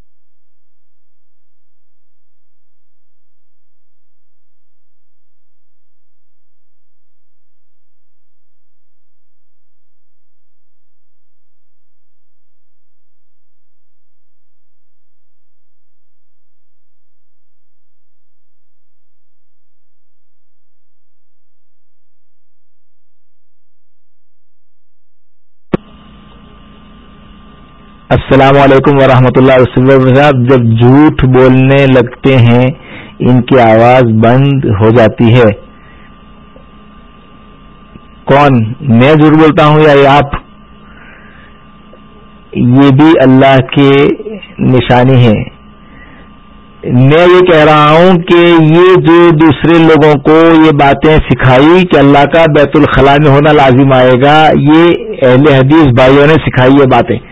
السلام علیکم ورحمۃ اللہ وسلم صاحب جب جھوٹ بولنے لگتے ہیں، ان کی آواز بند ہو جاتی ہے۔ کون؟ میں جھوٹ بولتا ہوں یا آپ؟ یہ بھی اللہ کی نشانی ہے میں یہ کہہ رہا ہوں کہ یہ جو دوسرے لوگوں کو یہ باتیں سکھائی کہ اللہ کا بیت الخلاء میں ہونا لازم آئے گا، یہ اہل حدیث بھائیوں نے سکھائی یہ باتیں۔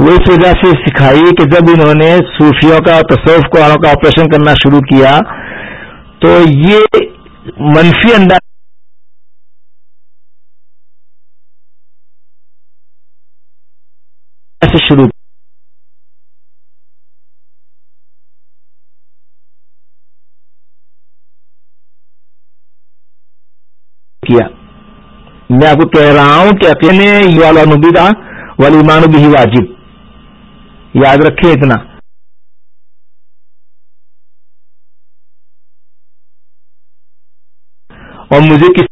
وہ اس وجہ سے سکھائی کہ جب انہوں نے صوفیوں کا تصوف کو کا آپریشن کرنا شروع کیا، تو یہ منفی انداز سے شروع کیا۔ میں آپ کو کہہ رہا ہوں کہ اکیلے والا نبی والی ایمان بھی واجب۔ یاد رکھے اتنا۔ اور مجھے کس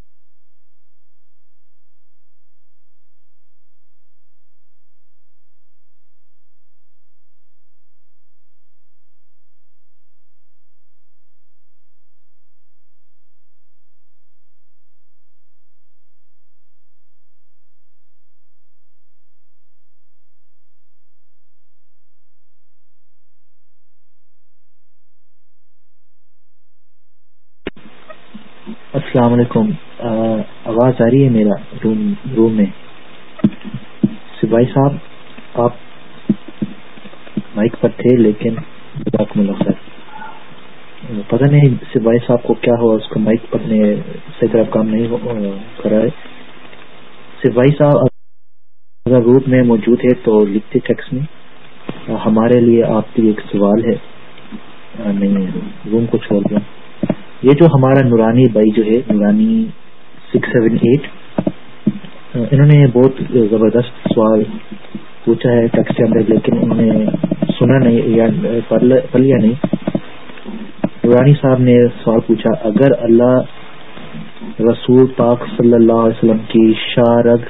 السلام علیکم. آواز آ رہی ہے میرا روم روم میں. سپاہی صاحب، آپ مائک پر تھے لیکن خیر پتہ نہیں سپاہی صاحب کو کیا ہوا، اس کو مائک پر نے صحیح طرح کام نہیں کرا ہے. سپاہی صاحب، اگر روپ میں موجود ہے تو لکھتے ٹیکس میں. ہمارے لیے آپ کی ایک سوال ہے. نہیں روم کو چھوڑ دیا. یہ جو ہمارا نورانی بائی جو ہے، نورانی سکس سیون ایٹ انہوں نے بہت زبردست سوال پوچھا ہے ٹیکس کے اندر، لیکن انہوں نے سنا نہیں یا پڑھ لیا نہیں۔ نورانی صاحب نے سوال پوچھا، اگر اللہ رسول پاک صلی اللہ علیہ وسلم کی شارگ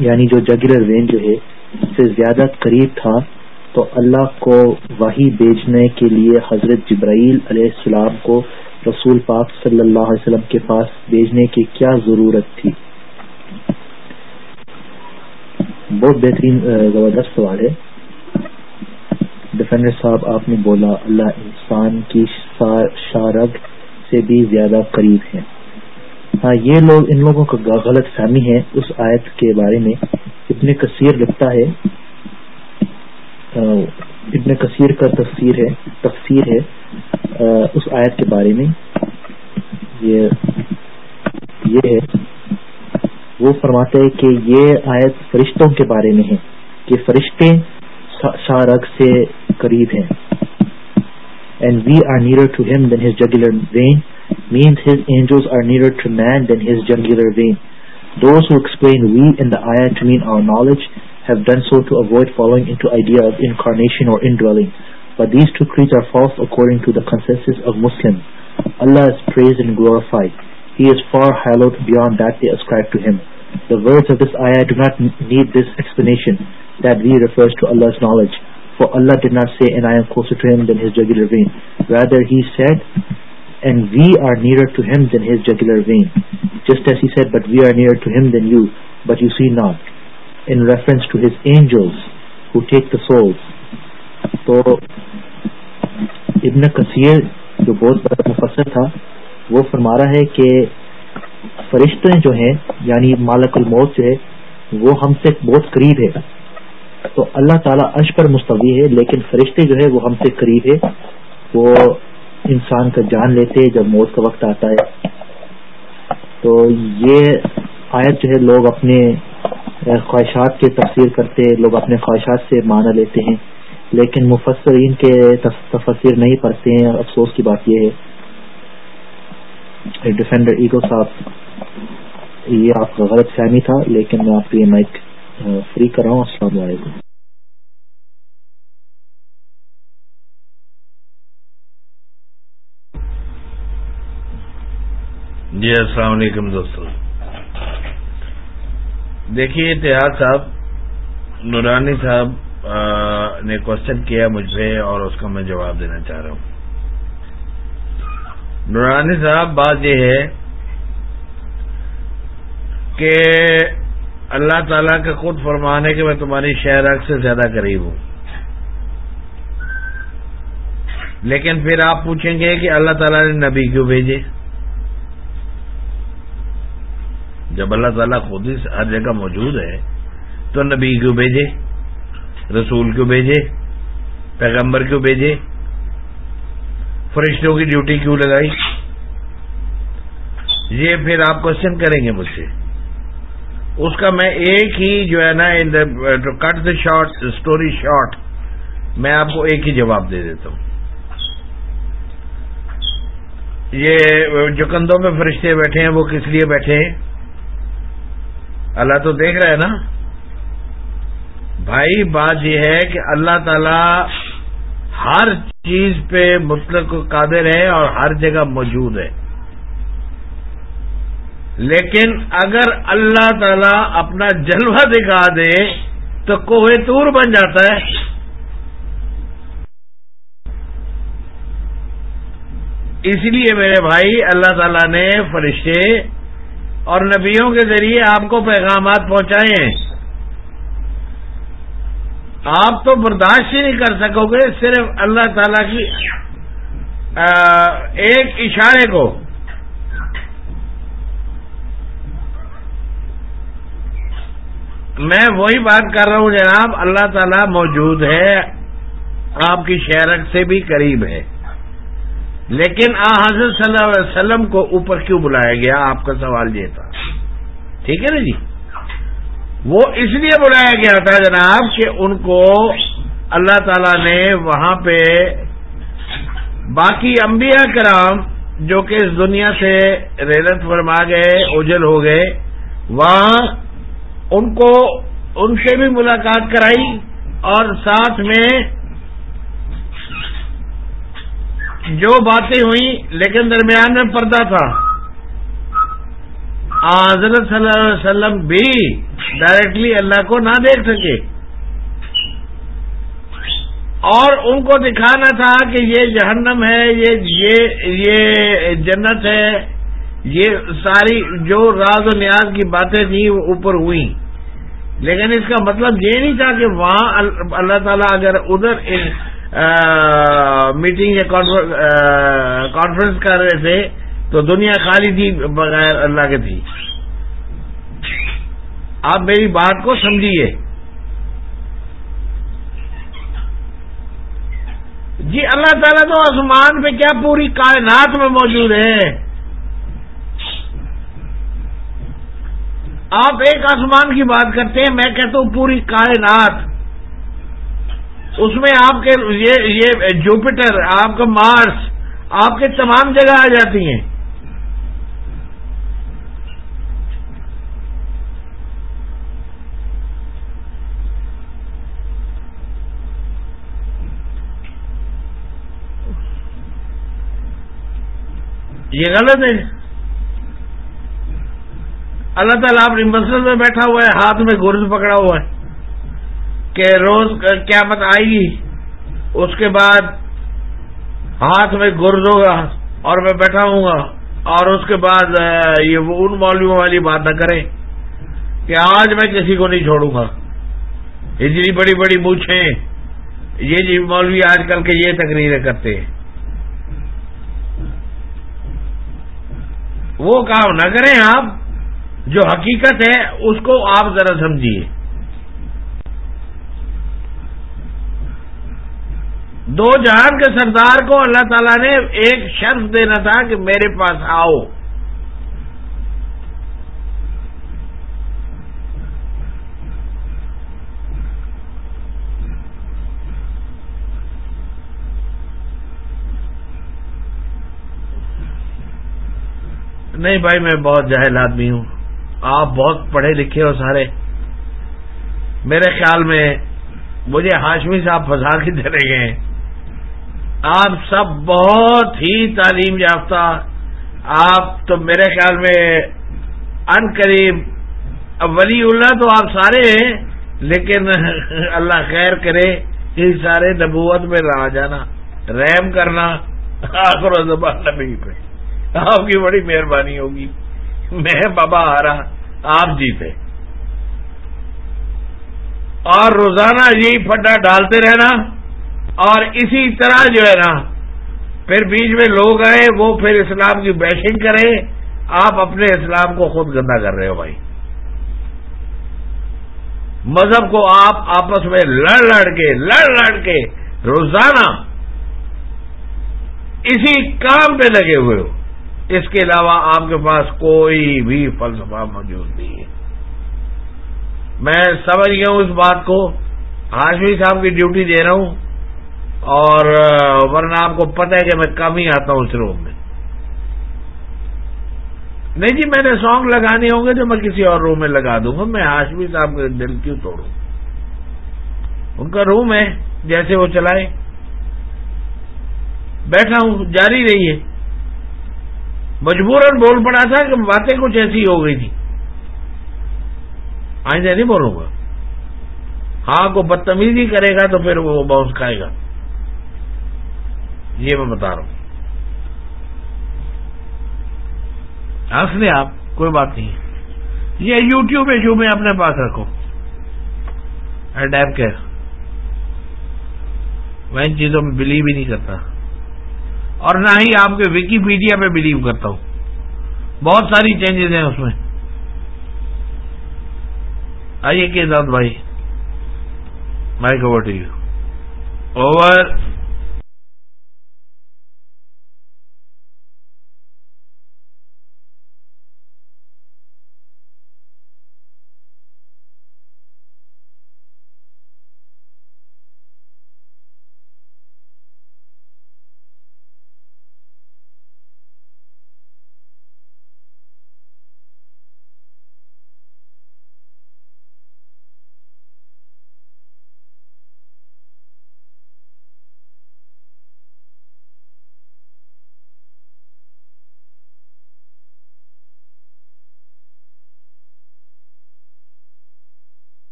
یعنی جو جگلر وین جو ہے سے زیادہ قریب تھا تو اللہ کو وہی بیچنے کے لیے حضرت جبرائیل علیہ السلام کو رسول پاک صلی اللہ علیہ وسلم کے پاس بھیجنے کی کیا ضرورت تھی؟ بہت بہترین زبردست سوال ہے۔ ڈیفینڈر صاحب، آپ نے بولا اللہ انسان کی شارگ سے بھی زیادہ قریب ہے ہاں یہ لوگ، ان لوگوں کا غلط فہمی ہے۔ اس آیت کے بارے میں اتنے کثیر لگتا ہے ابن کثیر کا تفسیر ہے تفسیر ہے اس آیت کے بارے میں۔ یہ یہ ہے۔ وہ فرماتے ہیں کہ یہ آیت فرشتوں کے بارے میں ہے، کہ فرشتے شارک سے قریب ہیں۔ And we are near to him then his jugular vein means his angels are near to man then his jugular vein those who explain we in the آیا to man our knowledge have done so to avoid falling into idea of incarnation or indwelling. But these two creeds are false according to the consensus of Muslims. Allah is praised and glorified. He is far hallowed beyond that they ascribe to Him. The words of this ayah do not need this explanation that we refers to Allah's knowledge. For Allah did not say, and I am closer to him than his jugular vein. Rather, he said, and we are nearer to him than his jugular vein. Just as he said, but we are nearer to him than you, but you see not. In reference to his angels who take the souls. تو Ibn کثیر جو بہت بڑا مفسر تھا، وہ فرما رہا ہے کہ فرشتے جو ہیں یعنی مالک الموت جو ہے، وہ ہم سے بہت قریب ہے۔ تو اللہ تعالیٰ عرش پر مستوی ہے، لیکن فرشتے جو ہے وہ ہم سے قریب ہے۔ وہ انسان کا جان لیتے ہیں جب موت کا وقت آتا ہے۔ تو یہ آیت جو ہے، لوگ اپنے خواہشات کے تفسیر کرتے لوگ اپنے خواہشات سے معنی لیتے ہیں، لیکن مفسرین کے تفسیر نہیں پڑھتے ہیں، افسوس کی بات یہ ہے۔ ڈیفینڈر ایگو صاحب، یہ آپ کا غلط فہمی تھا، لیکن میں آپ کو یہ مائک فری کر رہا ہوں، السلام علیکم۔ جی السلام علیکم دوستو۔ دیکھیے اتحاد صاحب، نورانی صاحب نے کوشچن کیا مجھ سے اور اس کا میں جواب دینا چاہ رہا ہوں۔ نورانی صاحب، بات یہ ہے کہ اللہ تعالیٰ کا خود فرمان ہے کہ میں تمہاری شہر سے زیادہ قریب ہوں۔ لیکن پھر آپ پوچھیں گے کہ اللہ تعالیٰ نے نبی کیوں بھیجے؟ جب اللہ تعالیٰ خود ہی ہر جگہ موجود ہے، تو نبی کیوں بھیجے؟ رسول کیوں بھیجے؟ پیغمبر کیوں بھیجے؟ فرشتوں کی ڈیوٹی کیوں لگائی؟ یہ پھر آپ کوشچن کریں گے مجھ سے۔ اس کا میں ایک ہی جو ہے نا cut the short story short میں آپ کو ایک ہی جواب دے دیتا ہوں۔ یہ جو کندھوں میں فرشتے بیٹھے ہیں، وہ کس لیے بیٹھے ہیں؟ اللہ تو دیکھ رہا ہے نا؟ بھائی، بات یہ ہے کہ اللہ تعالی ہر چیز پہ مطلق قادر ہے اور ہر جگہ موجود ہے۔ لیکن اگر اللہ تعالی اپنا جلوہ دکھا دے تو کوہ تور بن جاتا ہے۔ اس لیے میرے بھائی، اللہ تعالیٰ نے فرشتے اور نبیوں کے ذریعے آپ کو پیغامات پہنچائے ہیں آپ تو برداشت ہی نہیں کر سکو گے، صرف اللہ تعالی کی ایک اشارے کو۔ میں وہی بات کر رہا ہوں جناب، اللہ تعالیٰ موجود ہے، آپ کی شہرک سے بھی قریب ہے۔ لیکن آ، حضرت صلی اللہ علیہ وسلم کو اوپر کیوں بلایا گیا؟ آپ کا سوال یہ تھا۔ ٹھیک ہے نا جی؟ وہ اس لیے بلایا گیا تھا جناب کہ ان کو اللہ تعالی نے وہاں پہ باقی انبیاء کرام جو کہ اس دنیا سے ریلت فرما گئے اجل ہو گئے، وہاں ان کو ان سے بھی ملاقات کرائی اور ساتھ میں جو باتیں ہوئیں، لیکن درمیان میں پردہ تھا۔ حضرت صلی اللہ علیہ وسلم بھی ڈائریکٹلی اللہ کو نہ دیکھ سکے۔ اور ان کو دکھانا تھا کہ یہ جہنم ہے، یہ یہ یہ جنت ہے۔ یہ ساری جو راز و نیاز کی باتیں تھیں، وہ اوپر ہوئی لیکن اس کا مطلب یہ نہیں تھا کہ وہاں اللہ تعالیٰ اگر ادھر میٹنگ یا کانفرنس کر رہے تھے تو دنیا خالی تھی بغیر اللہ کے تھی۔ آپ میری بات کو سمجھیے۔ جی اللہ تعالیٰ تو آسمان پہ کیا پوری کائنات میں موجود ہے آپ ایک آسمان کی بات کرتے ہیں، میں کہتا ہوں پوری کائنات۔ اس میں آپ کے یہ یہ جوپیٹر آپ کا مارس آپ کے تمام جگہ آ جاتی ہیں۔ یہ غلط ہے۔ اللہ تعالیٰ اپنی مسجد میں بیٹھا ہوا ہے، ہاتھ میں گرز پکڑا ہوا ہے۔ کہ روز قیامت آئے گی، اس کے بعد ہاتھ میں گرز ہوگا اور میں بیٹھا ہوں گا، اور اس کے بعد یہ ان مولویوں والی بات نہ کریں کہ آج میں کسی کو نہیں چھوڑوں گا۔ اتنی بڑی بڑی مونچھیں، یہ جی مولوی آج کل کے یہ تقریریں کرتے ہیں۔ وہ کام نہ کریں آپ، جو حقیقت ہے، اس کو آپ ذرا سمجھیے۔ دو جہان کے سردار کو اللہ تعالیٰ نے ایک شرف دینا تھا کہ میرے پاس آؤ۔ نہیں بھائی، میں بہت جہل آدمی ہوں۔ آپ بہت پڑھے لکھے ہو سارے۔ میرے خیال میں مجھے ہاشمی صاحب فضا کی چلے گئے آپ سب بہت ہی تعلیم یافتہ، آپ تو میرے خیال میں ان قریب ولی اللہ تو آپ سارے ہیں، لیکن اللہ خیر کرے یہ سارے نبوت میں رہا جانا، رحم کرنا آخر و زبان نبی پہ۔ آپ کی بڑی مہربانی ہوگی۔ میں بابا آ رہا آپ جیتے اور روزانہ یہی پھڈا ڈالتے رہنا۔ اور اسی طرح جو ہے نا، پھر بیچ میں لوگ آئے، وہ پھر اسلام کی بیشنگ کریں۔ آپ اپنے اسلام کو خود گندا کر رہے ہو بھائی۔ مذہب کو آپ آپس میں لڑ لڑ کے، لڑ لڑ کے روزانہ اسی کام پہ لگے ہوئے ہو۔ اس کے علاوہ آپ کے پاس کوئی بھی فلسفہ موجود نہیں ہے۔ میں سمجھ گیا ہوں اس بات کو۔ ہاشمی صاحب کی ڈیوٹی دے رہا ہوں۔ اور ورنہ آپ کو پتہ ہے کہ میں کم ہی آتا ہوں اس روم میں۔ نہیں جی میں نے سانگ لگانے ہوں گے جو میں کسی اور روم میں لگا دوں گا۔ میں ہاشمی صاحب کے دل کیوں توڑوں؟ ان کا روم ہے، جیسے وہ چلائے۔ بیٹھا ہوں، جاری رہی ہے مجبوراً بول پڑا تھا کہ باتیں کچھ ایسی ہو گئی تھی آئندہ نہیں بولوں گا۔ ہاں کو بدتمیزی کرے گا تو پھر وہ باؤنس کھائے گا۔ یہ میں بتا رہا ہوں۔ ہنس لیں آپ، کوئی بات نہیں۔ یہ یوٹیوب ایشو میں اپنے پاس رکھو۔ ڈیپ کیئر میں ان چیزوں میں بلیو ہی نہیں کرتا۔ اور نہ ہی آپ کے وکیپیڈیا پہ بلیو کرتا ہوں۔ بہت ساری چینجز ہیں اس میں۔ آئیے کہ داد بھائی۔ Mic over to you over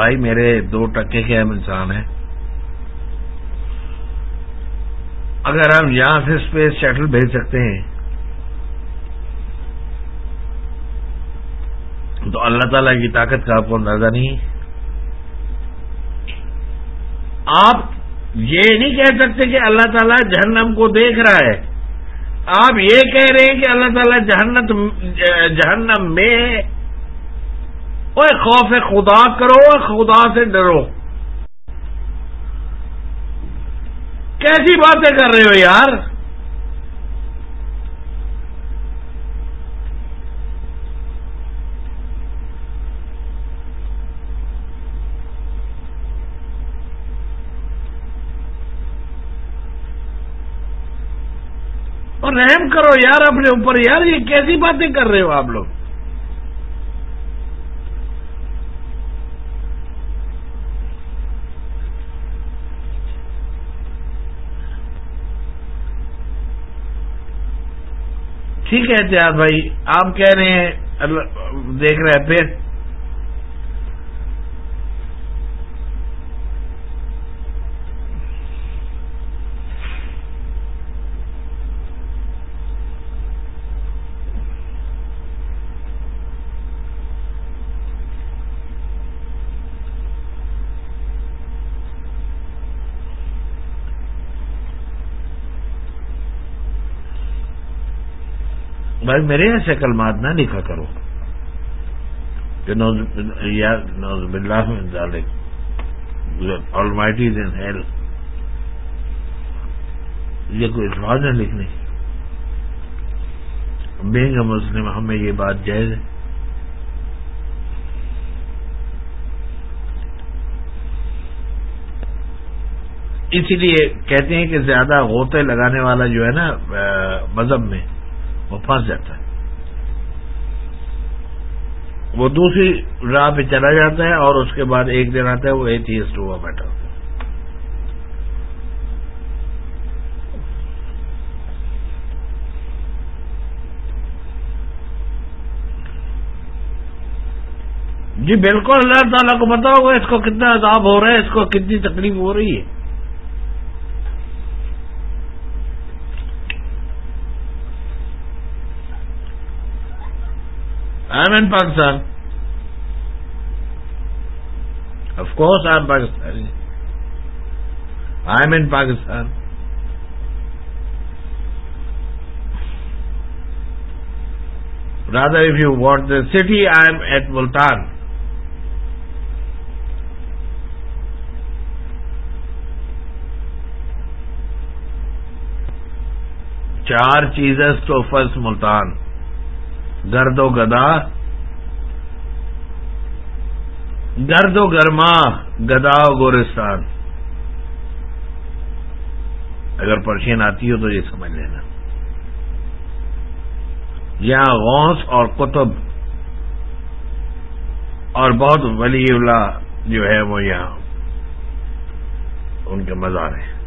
بھائی میرے دو ٹکے کے اہم انسان ہیں۔ اگر ہم یہاں سے اسپیس شٹل بھیج سکتے ہیں، تو اللہ تعالی کی طاقت کا آپ کو اندازہ نہیں آپ یہ نہیں کہہ سکتے کہ اللہ تعالیٰ جہنم کو دیکھ رہا ہے۔ آپ یہ کہہ رہے ہیں کہ اللہ تعالیٰ جہنم جہنم میں خوف خدا کرو خدا سے ڈرو۔ کیسی باتیں کر رہے ہو یار؟ اور رحم کرو یار اپنے اوپر، یار یہ کیسی باتیں کر رہے ہو آپ لوگ؟ ٹھیک ہے جی احتیاط بھائی آپ کہہ رہے ہیں دیکھ رہے ہیں پھر بھائی میرے یہاں سے کلمات نہ لکھا کرو۔ کہ نوز بلّہ آل مائٹیز ان ہیل یہ کوئی الفاظ ہے لکھنے۔ بینگ اے مسلم ہمیں یہ بات جائز ہے۔ اسی لیے کہتے ہیں کہ زیادہ غوطے لگانے والا جو ہے نا مذہب میں وہ پھنس جاتا ہے۔ وہ دوسری راہ پہ چلا جاتا ہے اور اس کے بعد ایک دن آتا ہے وہ ایتھیسٹ ہوا بیٹھا ہوتا ہے۔ جی بالکل اللہ تعالیٰ کو پتا ہوگا اس کو کتنا عذاب ہو رہا ہے، اس کو کتنی تکلیف ہو رہی ہے۔ I am in Pakistan of course I am Pakistan I am in Pakistan rather of you what the city I am at Multan چار چیزز ٹو فسٹ ملتان گرد و گدا، گرد و گرما، گدا و گورستان۔ اگر پرشین آتی ہو تو یہ سمجھ لینا۔ یہاں غوث اور قطب اور بہت ولی اللہ جو ہے وہ یہاں، ان کے مزار ہیں۔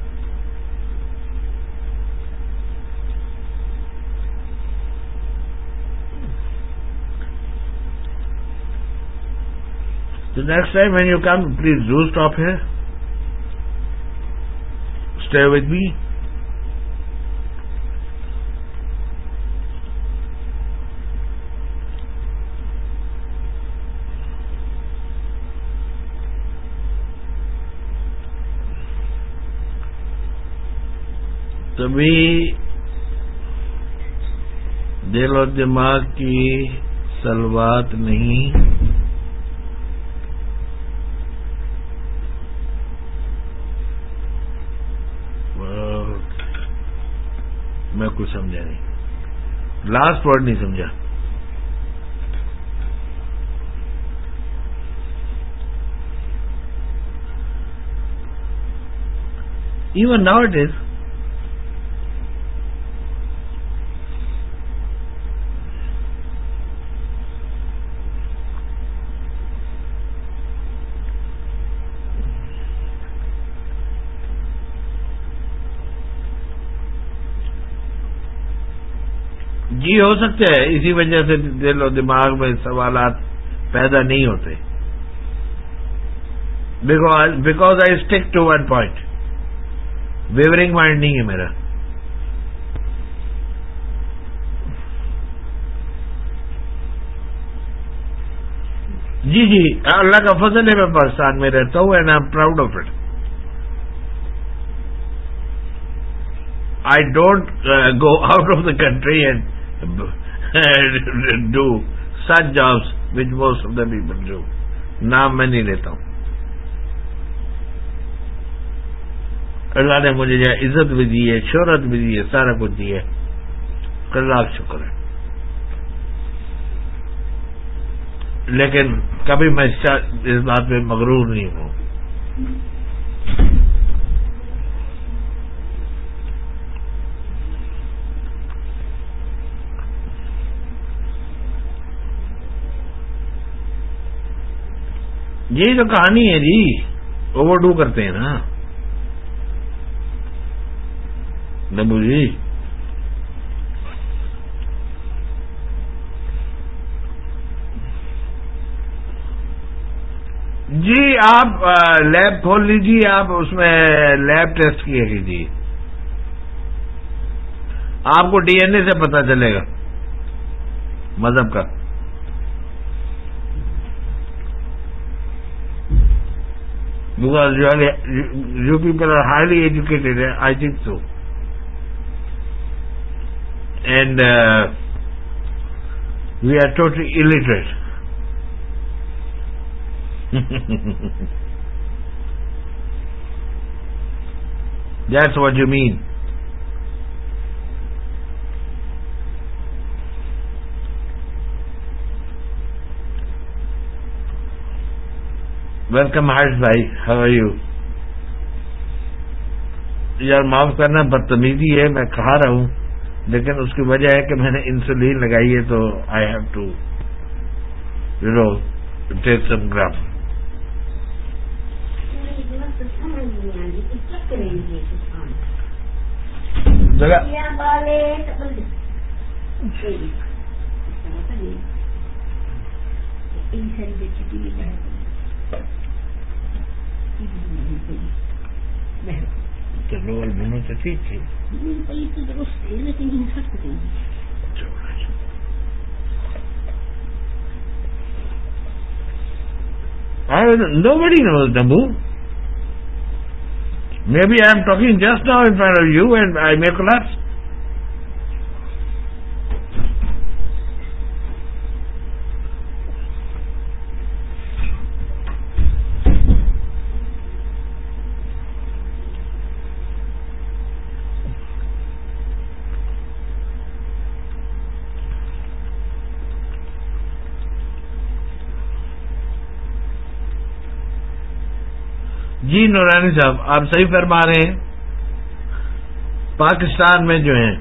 تو next time when you come please do stop ہے اسٹے وتھ دل اور دماغ کی سلوات نہیں۔ میں سمجھا نہیں۔ لاسٹ ورڈ نہیں سمجھا۔ ایون ناؤ اٹ از جی ہو سکتے ہیں اسی وجہ سے دل و دماغ میں سوالات پیدا نہیں ہوتے۔ Because I stick to one point wavering mind نہیں ہے میرا۔ جی جی اللہ کا فضل ہے میں پاکستان میں رہتا ہوں and I am proud of it I don't uh, go out of the country and do such jobs which most of the people do. نام میں نہیں لیتا ہوں اللہ نے مجھے جو عزت بھی دی ہے، شہرت بھی دی ہے، سارا کچھ دی ہے۔ اللہ شکر ہے۔ لیکن کبھی میں اس بات پہ مغرور نہیں ہوں۔ یہ جو کہانی ہے جی اوور ڈو کرتے ہیں نا۔ نبو جی۔ جی آپ لیب کھول لیجیے آپ اس میں لیب ٹیسٹ کیے کیجیے آپ کو ڈی این اے سے پتا چلے گا۔ مذہب کا۔ Because you people are highly educated I think so and we are totally illiterate. That's what you mean. Welcome Harsh بھائی ہاؤ آر یو یار معاف کرنا بدتمیزی ہے میں کھا رہا ہوں لیکن اس کی وجہ ہے کہ میں نے انسولین لگائی ہے تو I have to you know take some جگہ چلو البنوں سے ٹھیک تھی۔ نو بڑی no Dabboo maybe I am talking just now in front of you and I make class جی نورانی صاحب، آپ صحیح فرما رہے ہیں۔ پاکستان میں جو ہیں،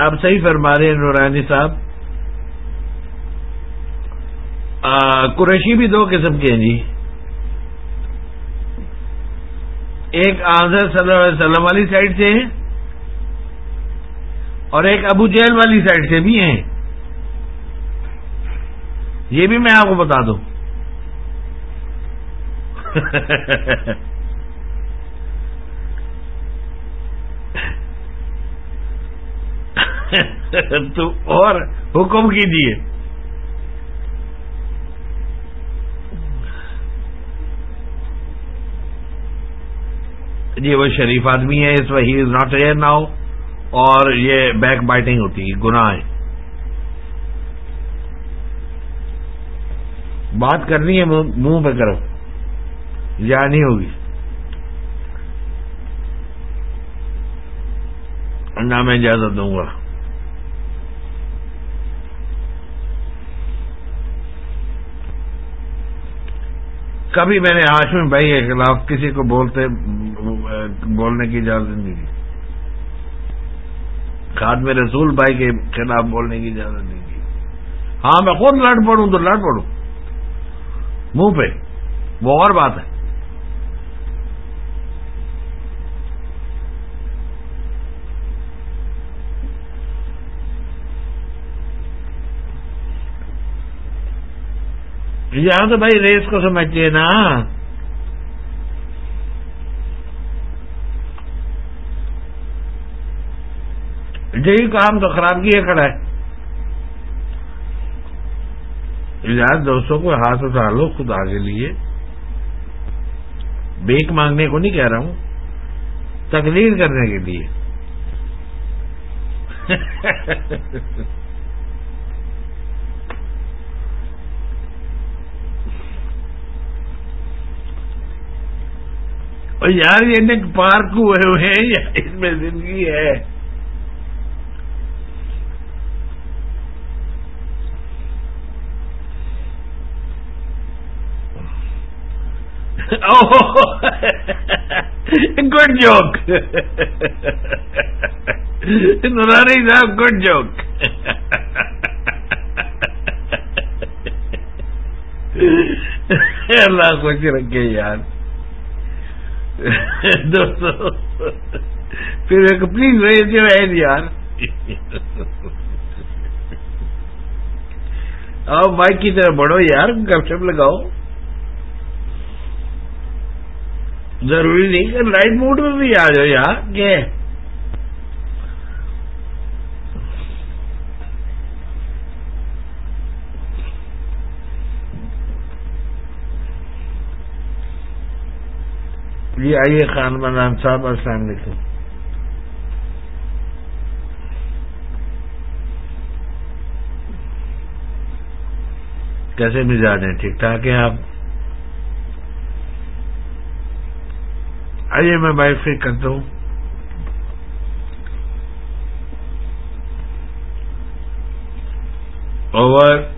آپ صحیح فرما رہے ہیں نورانی صاحب۔ قریشی بھی دو قسم کے ہیں جی۔ ایک آزر صلی اللہ علیہ وسلم والی سائڈ سے ہیں، اور ایک ابو جیل والی سائڈ سے بھی ہیں۔ یہ بھی میں آپ کو بتا دوں۔ تو اور حکم کیجیے جی وہ شریف آدمی ہے اس وہی از ناٹ اے ناؤ اور یہ بیک بائٹنگ ہوتی ہے گناہ ہے بات کرنی ہے منہ پہ کرو۔ یا نہیں ہوگی؟ نہ میں اجازت دوں گا۔ کبھی میں نے آشمی بھائی کے خلاف کسی کو بولتے، بولنے کی اجازت نہیں دی۔ خاتم رسول بھائی کے خلاف بولنے کی اجازت نہیں دی۔ ہاں میں خود لڑ پڑوں تو لڑ پڑوں۔ منہ پہ، وہ اور بات ہے۔ یہاں تو بھائی ریس کو سمجھتے نا۔ یہی کام تو خراب کیے کھڑا ہے۔ یار دوستوں کو ہاتھ اٹھا لو خدا کے لیے۔ بیک مانگنے کو نہیں کہہ رہا ہوں تقریر کرنے کے لیے۔ یار یہ پارک ہوئے ہوئے ہیں یا اس میں زندگی ہے۔ گڈ جوک نورانی صاحب گڈ جوک اللہ خوش رکھے یار۔ دوستو پھر پلیز ریز یور ہینڈ یار۔ آؤ بائک کی طرح بڑھو یار، گپ شپ لگاؤ۔ ضروری نہیں کہ لائٹ موڈ میں بھی آ جاؤ یار کہ جی آئیے خان منان صاحب السلام علیکم۔ کیسے مزاج ہیں؟ ٹھیک ٹھاک ہیں آپ؟ آئیے میں بائک فری کرتا ہوں۔ اوور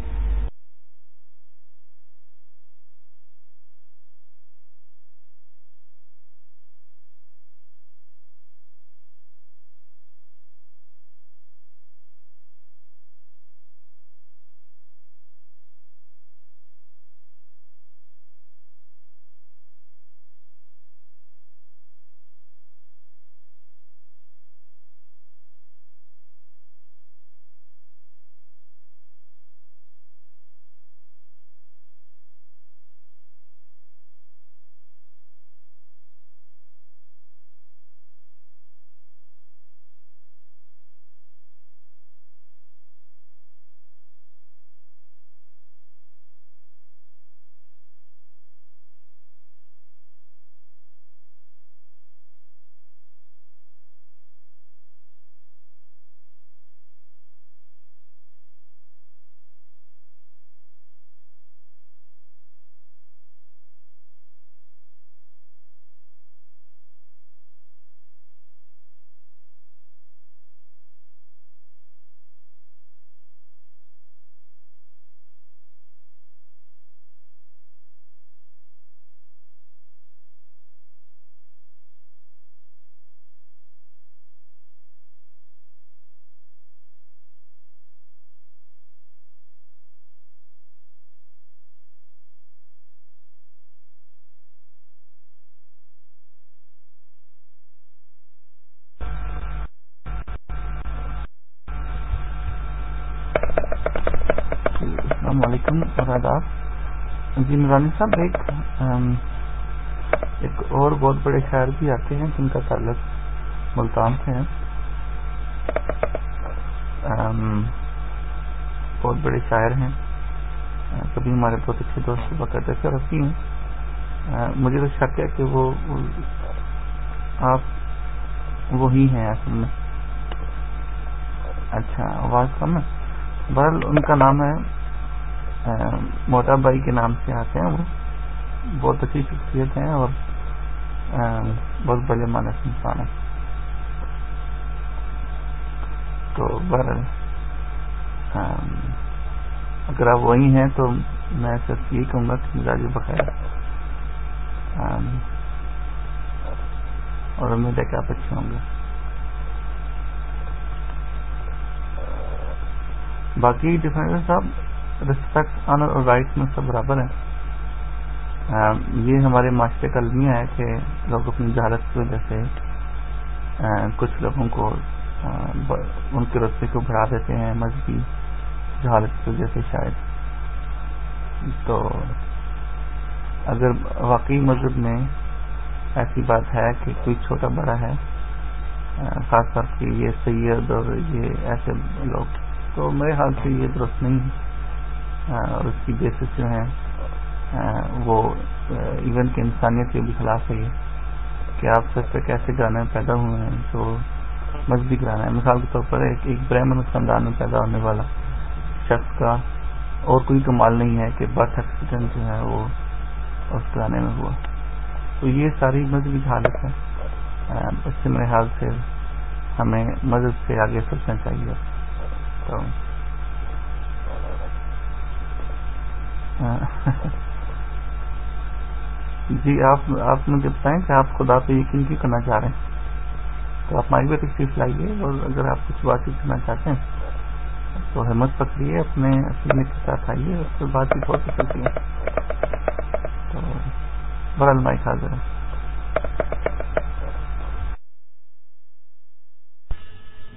جی نورانی صاحب، ایک ایک اور بہت بڑے شاعر بھی آتے ہیں جن کا تعلق ملتان سے ہے۔ بہت بڑے شاعر ہیں۔ کبھی ہمارے بہت اچھے دوست ہوا کرتے تھے رسی ہیں۔ مجھے تو شک ہے کہ وہ، آپ وہی ہیں اصل میں۔ اچھا آواز کم ہے۔ بہرحال ان کا نام ہے موٹا بھائی کے نام سے آتے ہیں وہ۔ بہت اچھی شخصیت ہیں اور بہت بڑے مانس انسان ہیں۔ تو بر اگر آپ وہی ہیں تو میں صرف یہی کہوں گا کہ مزاج بخیر۔ اور امید ہے کہ آپ اچھے ہوں گے۔ باقی ڈیفینڈر صاحب رسپیکٹ آنر اور رائٹ میں سب برابر ہیں۔ یہ ہمارے معاشرے کا المیہ ہے کہ لوگ اپنی جہالت کی وجہ سے کچھ لوگوں کو ان کے رستے کو بڑھا دیتے ہیں، مذہبی جہالت کی وجہ سے شاید۔ تو اگر واقعی مذہب میں ایسی بات ہے کہ کوئی چھوٹا بڑا ہے خاص طور پہ یہ سید اور یہ ایسے لوگ، تو میرے خیال سے یہ درست نہیں ہے۔ اور اس کی بیسس جو ہیں وہ ایون کے انسانیت کے بھی خلاف ہے یہ، کہ آپ سب پہ کیسے گانے پیدا ہوئے ہیں جو مذہبی گانا ہے۔ مثال کے طور پر ایک ایک برہمن خاندان میں پیدا ہونے والا شخص کا اور کوئی کمال نہیں ہے کہ برتھ ایکسیڈنٹ جو ہے وہ اس گانے میں ہوا۔ تو یہ ساری مذہبی حالت ہے۔ اس سے میرے حال سے ہمیں مدد سے آگے سوچنا چاہیے۔ تو جی آپ آپ مجھے بتائیں کہ آپ خدا پہ یقین کیوں کرنا چاہ رہے ہیں، تو آپ مائی بھی تشریف لائیے اور اگر آپ کچھ بات چیت کرنا چاہتے ہیں، تو ہمت پکڑیے، اپنے سینے کے ساتھ آئیے اس پھر بات چیت بہت سکتی ہے۔ تو بڑا مائک حاضر ہے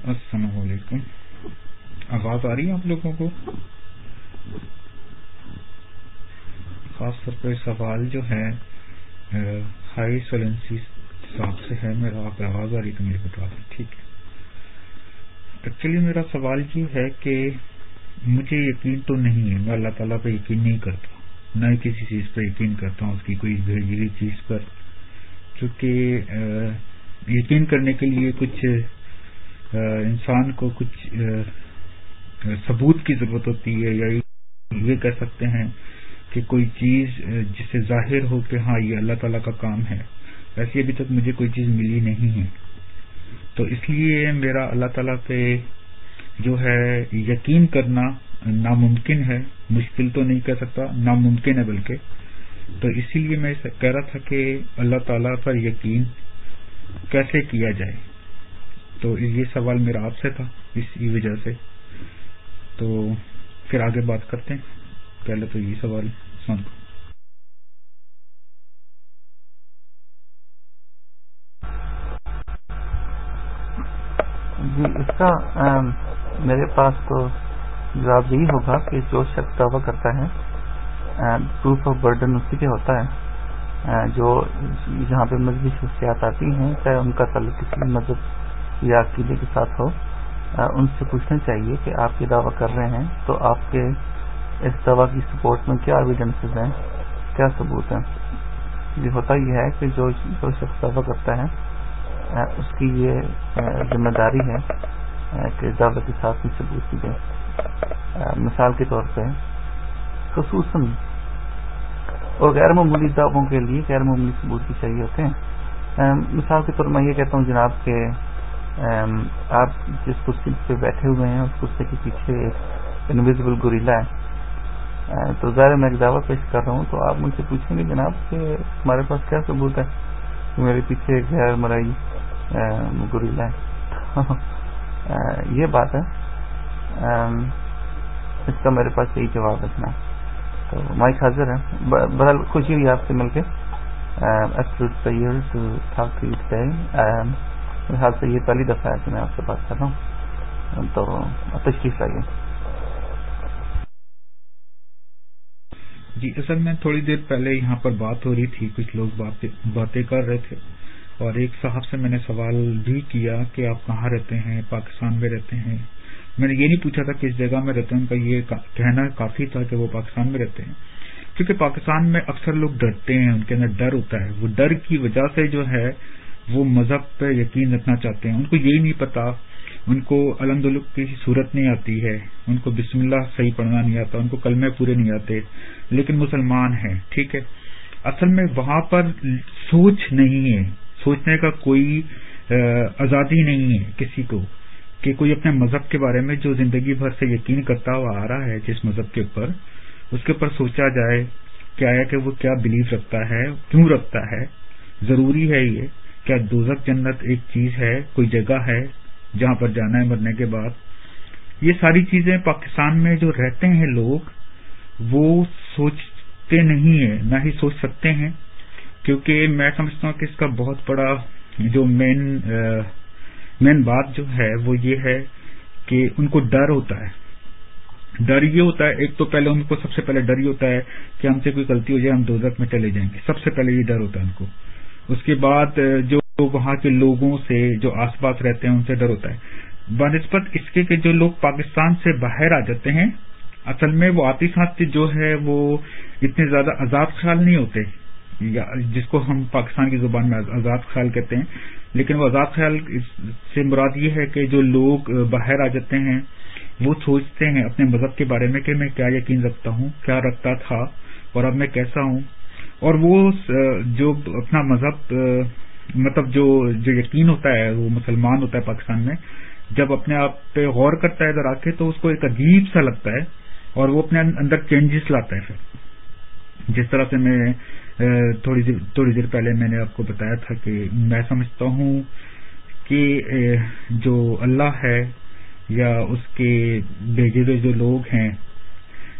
السلام علیکم۔ آواز آ رہی ہے آپ لوگوں کو؟ خاص طور پہ سوال جو ہے ہائی سولنسی صاحب سے ہے میرا آپ آواز آ رہی تو مجھے بتا دیں۔ ٹھیک ہے۔ ایکچولی میرا سوال یہ ہے کہ مجھے یقین تو نہیں ہے، میں اللہ تعالیٰ پہ یقین نہیں کرتا، نہ ہی کسی چیز پہ یقین کرتا ہوں، اس کی کوئی بھیجی ہوئی چیز پر۔ کیونکہ یقین کرنے کے لیے کچھ انسان کو کچھ ثبوت کی ضرورت ہوتی ہے یا یہ کہہ سکتے ہیں کہ کوئی چیز جسے ظاہر ہو کہ ہاں یہ اللہ تعالیٰ کا کام ہے، ویسے ابھی تک مجھے کوئی چیز ملی نہیں ہے۔ تو اس لیے میرا اللہ تعالیٰ پہ جو ہے یقین کرنا ناممکن ہے، مشکل تو نہیں کہہ سکتا، ناممکن ہے بلکہ۔ تو اسی لیے میں کہہ رہا تھا کہ اللہ تعالیٰ پر یقین کیسے کیا جائے؟ تو یہ سوال میرا آپ سے تھا، اسی وجہ سے۔ تو پھر آگے بات کرتے ہیں۔ پہلے تو یہ سوال سن جی اس کا میرے پاس تو جواب یہی ہوگا کہ جو شخص دعویٰ کرتا ہے پروف آف برڈن اسی پہ ہوتا ہے۔ جو جہاں پہ مذہبی شخصیات آتی ہیں، چاہے ان کا تعلق کسی مذہب یا عقیدے کے ساتھ ہو ان سے پوچھنا چاہیے کہ آپ یہ دعویٰ کر رہے ہیں تو آپ کے اس دوا کی سپورٹ میں کیا ایویڈنسز ہیں؟ کیا ثبوت ہیں؟ یہ ہوتا یہ ہے کہ جو جو شخص دعویٰ کرتا ہے اس کی یہ ذمہ داری ہے کہ دعوت کے ساتھ میں ثبوت کی جائے۔ مثال کے طور پہ، خصوصاً اور غیر معمولی دعووں کے لیے غیر معمولی ثبوت بھی چاہیے ہوتے ہیں۔ مثال کے طور میں یہ کہتا ہوں جناب کہ آپ جس کرسی پہ بیٹھے ہوئے ہیں، اس کرسی کے پیچھے ایک انویزبل گوریلا ہے۔ تو ظاہر میں ایک دعویٰ پیش کر رہا ہوں، تو آپ مجھ سے پوچھیں گے جناب کہ ہمارے پاس کیا ثبوت ہے؟ کہ میرے پیچھے ایک غیر مرائی گریلا ہے۔ یہ بات ہے۔ اس کا میرے پاس یہی جواب رکھنا تو مائک حاضر ہے۔ بہرحال خوشی ہوئی آپ سے مل کے۔ میرے سے یہ پہلی دفعہ ہے کہ میں آپ سے بات کر رہا ہوں۔ تو تشریف لائیے۔ جی اصل میں تھوڑی دیر پہلے یہاں پر بات ہو رہی تھی، کچھ لوگ باتیں کر رہے تھے، اور ایک صاحب سے میں نے سوال بھی کیا کہ آپ کہاں رہتے ہیں، پاکستان میں رہتے ہیں؟ میں نے یہ نہیں پوچھا تھا کس جگہ میں رہتے ہیں، ان کا یہ کہنا کافی تھا کہ وہ پاکستان میں رہتے ہیں۔ کیونکہ پاکستان میں اکثر لوگ ڈرتے ہیں، ان کے اندر ڈر ہوتا ہے۔ وہ ڈر کی وجہ سے جو ہے، وہ مذہب پہ یقین رکھنا چاہتے ہیں۔ ان کو یہی نہیں پتا ان کو الحمد کی صورت نہیں آتی ہے، ان کو بسم اللہ صحیح پڑھنا نہیں آتا، ان کو کلمے پورے نہیں آتے، لیکن مسلمان ہیں، ٹھیک ہے۔ اصل میں وہاں پر سوچ نہیں ہے، سوچنے کا کوئی آزادی نہیں ہے کسی کو کہ کوئی اپنے مذہب کے بارے میں جو زندگی بھر سے یقین کرتا ہوا آ رہا ہے جس مذہب کے اوپر، اس کے اوپر سوچا جائے کیا ہے کہ وہ کیا بلیو رکھتا ہے، کیوں رکھتا ہے۔ ضروری ہے یہ، کیا دوزک جنت ایک چیز ہے، کوئی جگہ ہے جہاں پر جانا ہے مرنے کے بعد، یہ ساری چیزیں پاکستان میں جو رہتے ہیں لوگ، وہ سوچتے نہیں ہیں، نہ ہی سوچ سکتے ہیں، کیونکہ میں سمجھتا ہوں کہ اس کا بہت بڑا جو مین مین بات جو ہے، وہ یہ ہے کہ ان کو ڈر ہوتا ہے۔ ڈر یہ ہوتا ہے، ایک تو پہلے ان کو سب سے پہلے ڈر یہ ہوتا ہے کہ ہم سے کوئی غلطی ہو جائے، ہم دوزک میں چلے جائیں گے۔ سب سے پہلے یہ ڈر ہوتا ہے ان کو۔ اس کے بعد جو وہاں کے لوگوں سے جو آس پاس رہتے ہیں ان سے ڈر ہوتا ہے۔ بنسبت اس کے کہ جو لوگ پاکستان سے باہر آ جاتے ہیں، اصل میں وہ آتی ساتھ جو ہے وہ اتنے زیادہ عذاب خیال نہیں ہوتے جس کو ہم پاکستان کی زبان میں آزاد خیال کہتے ہیں۔ لیکن وہ آزاد خیال سے مراد یہ ہے کہ جو لوگ باہر آ جاتے ہیں، وہ سوچتے ہیں اپنے مذہب کے بارے میں کہ میں کیا یقین رکھتا ہوں، کیا رکھتا تھا، اور اب میں کیسا ہوں۔ اور وہ جو اپنا مذہب مطلب جو جو یقین ہوتا ہے، وہ مسلمان ہوتا ہے پاکستان میں، جب اپنے آپ پہ غور کرتا ہے ادھر آ کے تو اس کو ایک عجیب سا لگتا ہے اور وہ اپنے اندر چینجز لاتا ہے پھر۔ جس طرح سے میں تھوڑی تھوڑی دیر پہلے میں نے آپ کو بتایا تھا کہ میں سمجھتا ہوں کہ جو اللہ ہے یا اس کے بھیجے ہوئے جو لوگ ہیں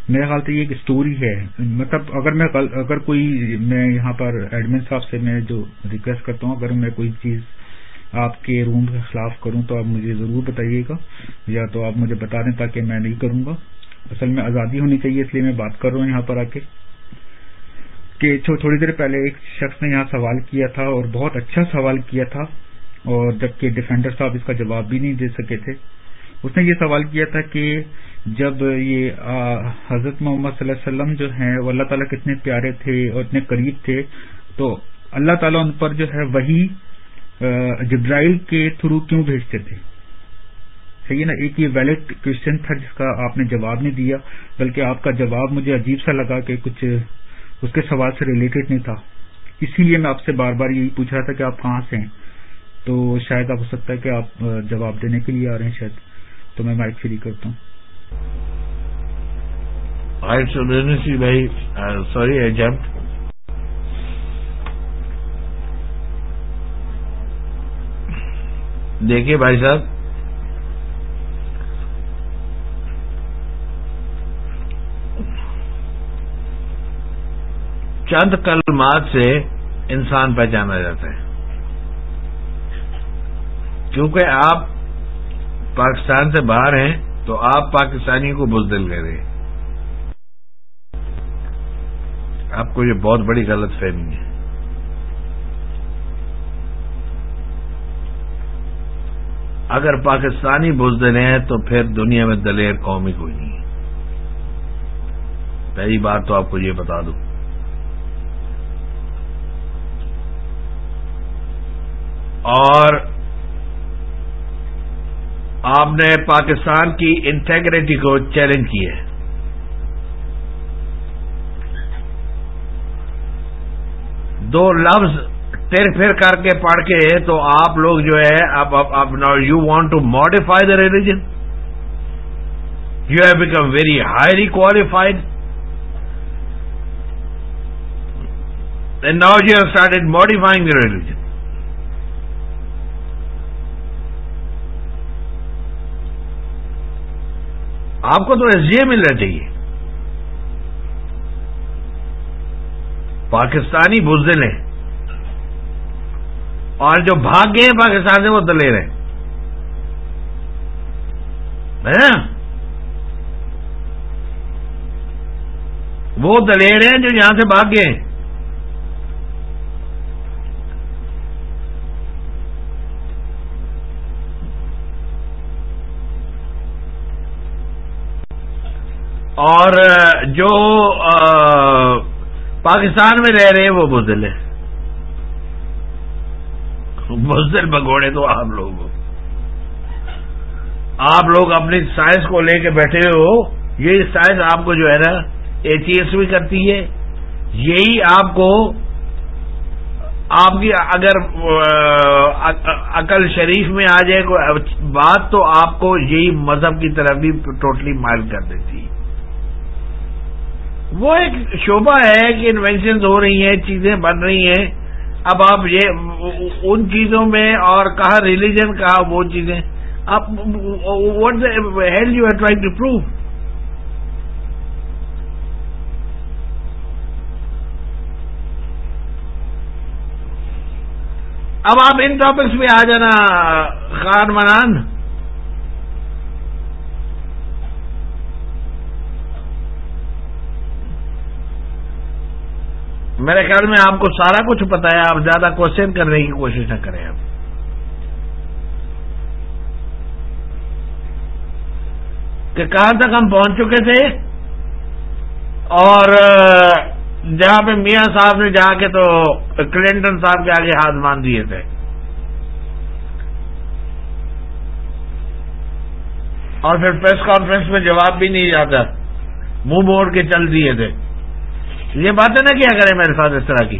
میرے خیال سے یہ ایک اسٹوری ہے۔ مطلب اگر میں اگر کوئی میں یہاں پر ایڈمن صاحب سے میں جو ریکویسٹ کرتا ہوں، اگر میں کوئی چیز آپ کے روم کے خلاف کروں تو آپ مجھے ضرور بتائیے گا، یا تو آپ مجھے بتا دیں تاکہ میں نہیں کروں گا۔ اصل میں آزادی ہونی چاہیے، اس لیے میں بات کر رہا ہوں یہاں پر آ کے۔ کہ تھوڑی دیر پہلے ایک شخص نے یہاں سوال کیا تھا اور بہت اچھا سوال کیا تھا، اور جبکہ ڈیفینڈر صاحب اس کا جواب بھی نہیں دے سکے تھے۔ اس نے یہ سوال کیا تھا کہ جب یہ حضرت محمد صلی اللہ علیہ وسلم جو ہیں، وہ اللہ تعالیٰ کتنے پیارے تھے اور اتنے قریب تھے، تو اللہ تعالیٰ ان پر جو ہے وہی جبرائیل کے تھرو کیوں بھیجتے تھے؟ صحیح نا؟ ایک یہ ویلڈ کوشچن تھا جس کا آپ نے جواب نہیں دیا، بلکہ آپ کا جواب مجھے عجیب سا لگا کہ کچھ اس کے سوال سے ریلیٹڈ نہیں تھا۔ اسی لیے میں آپ سے بار بار یہی پوچھ رہا تھا کہ آپ کہاں سے ہیں؟ تو شاید آپ ہو سکتا ہے کہ آپ جواب دینے کے لیے آ رہے ہیں شاید۔ تو میں مائک فری کرتا ہوں۔ بھائی سوری، آئی جمپ۔ دیکھیے بھائی صاحب۔ چند کلمات سے انسان پہچانا جاتا ہے۔ کیونکہ آپ پاکستان سے باہر ہیں تو آپ پاکستانی کو بزدل کریں۔ آپ کو یہ بہت بڑی غلط فہمی ہے۔ اگر پاکستانی بزدل ہیں تو پھر دنیا میں دلیر قومی کوئی نہیں پہلی بات تو آپ کو یہ بتا دوں۔ اور آپ نے پاکستان کی انٹیگریٹی کو چیلنج کی ہے۔ دو لفظ ٹر پھر کر کے پڑھ کے تو آپ لوگ جو ہے، اب اب you want to modify the religion you have become very highly qualified and now you have started modifying the religion آپ کو تو ایس جی اے ملنا چاہیے پاکستانی بزدل ہیں۔ اور جو بھاگ گئے ہیں پاکستان سے وہ دلیر ہیں۔ ہاں۔ وہ دلیر ہیں جو یہاں سے بھاگ گئے ہیں۔ اور جو پاکستان میں رہ رہے ہیں وہ بزدل ہیں۔ بزدل بگوڑے تو آپ لوگ آپ لوگ اپنی سائنس کو لے کے بیٹھے ہو۔ یہ سائنس آپ کو جو ہے نا ایچ ایس بھی کرتی ہے۔ یہی آپ کو، آپ کی اگر عقل شریف میں آ جائے کوئی بات تو آپ کو یہی مذہب کی طرف بھی ٹوٹلی مائل کر دیتی۔ ہے وہ ایک شعبہ ہے کہ انوینشنز ہو رہی ہیں، چیزیں بن رہی ہیں۔ اب آپ یہ، ان چیزوں میں اور کہا ریلیجن کہا وہ چیزیں۔ آپ what hell you are try to prove اب آپ ان ٹاپکس میں آ جانا، خان منان میرے خیال میں آپ کو سارا کچھ پتا ہے، آپ زیادہ کوشچن کرنے کی کوشش نہ کریں آپ۔ کہ کہاں تک ہم پہنچ چکے تھے؟ اور، جہاں پہ میاں صاحب نے جا کے تو کلنٹن صاحب کے آگے ہاتھ مان دیے تھے۔ اور پھر پریس کانفرنس میں جواب بھی نہیں آتا۔ منہ موڑ کے چل دیے تھے۔ یہ بات ہے نا کیا کریں میرے ساتھ اس طرح کی۔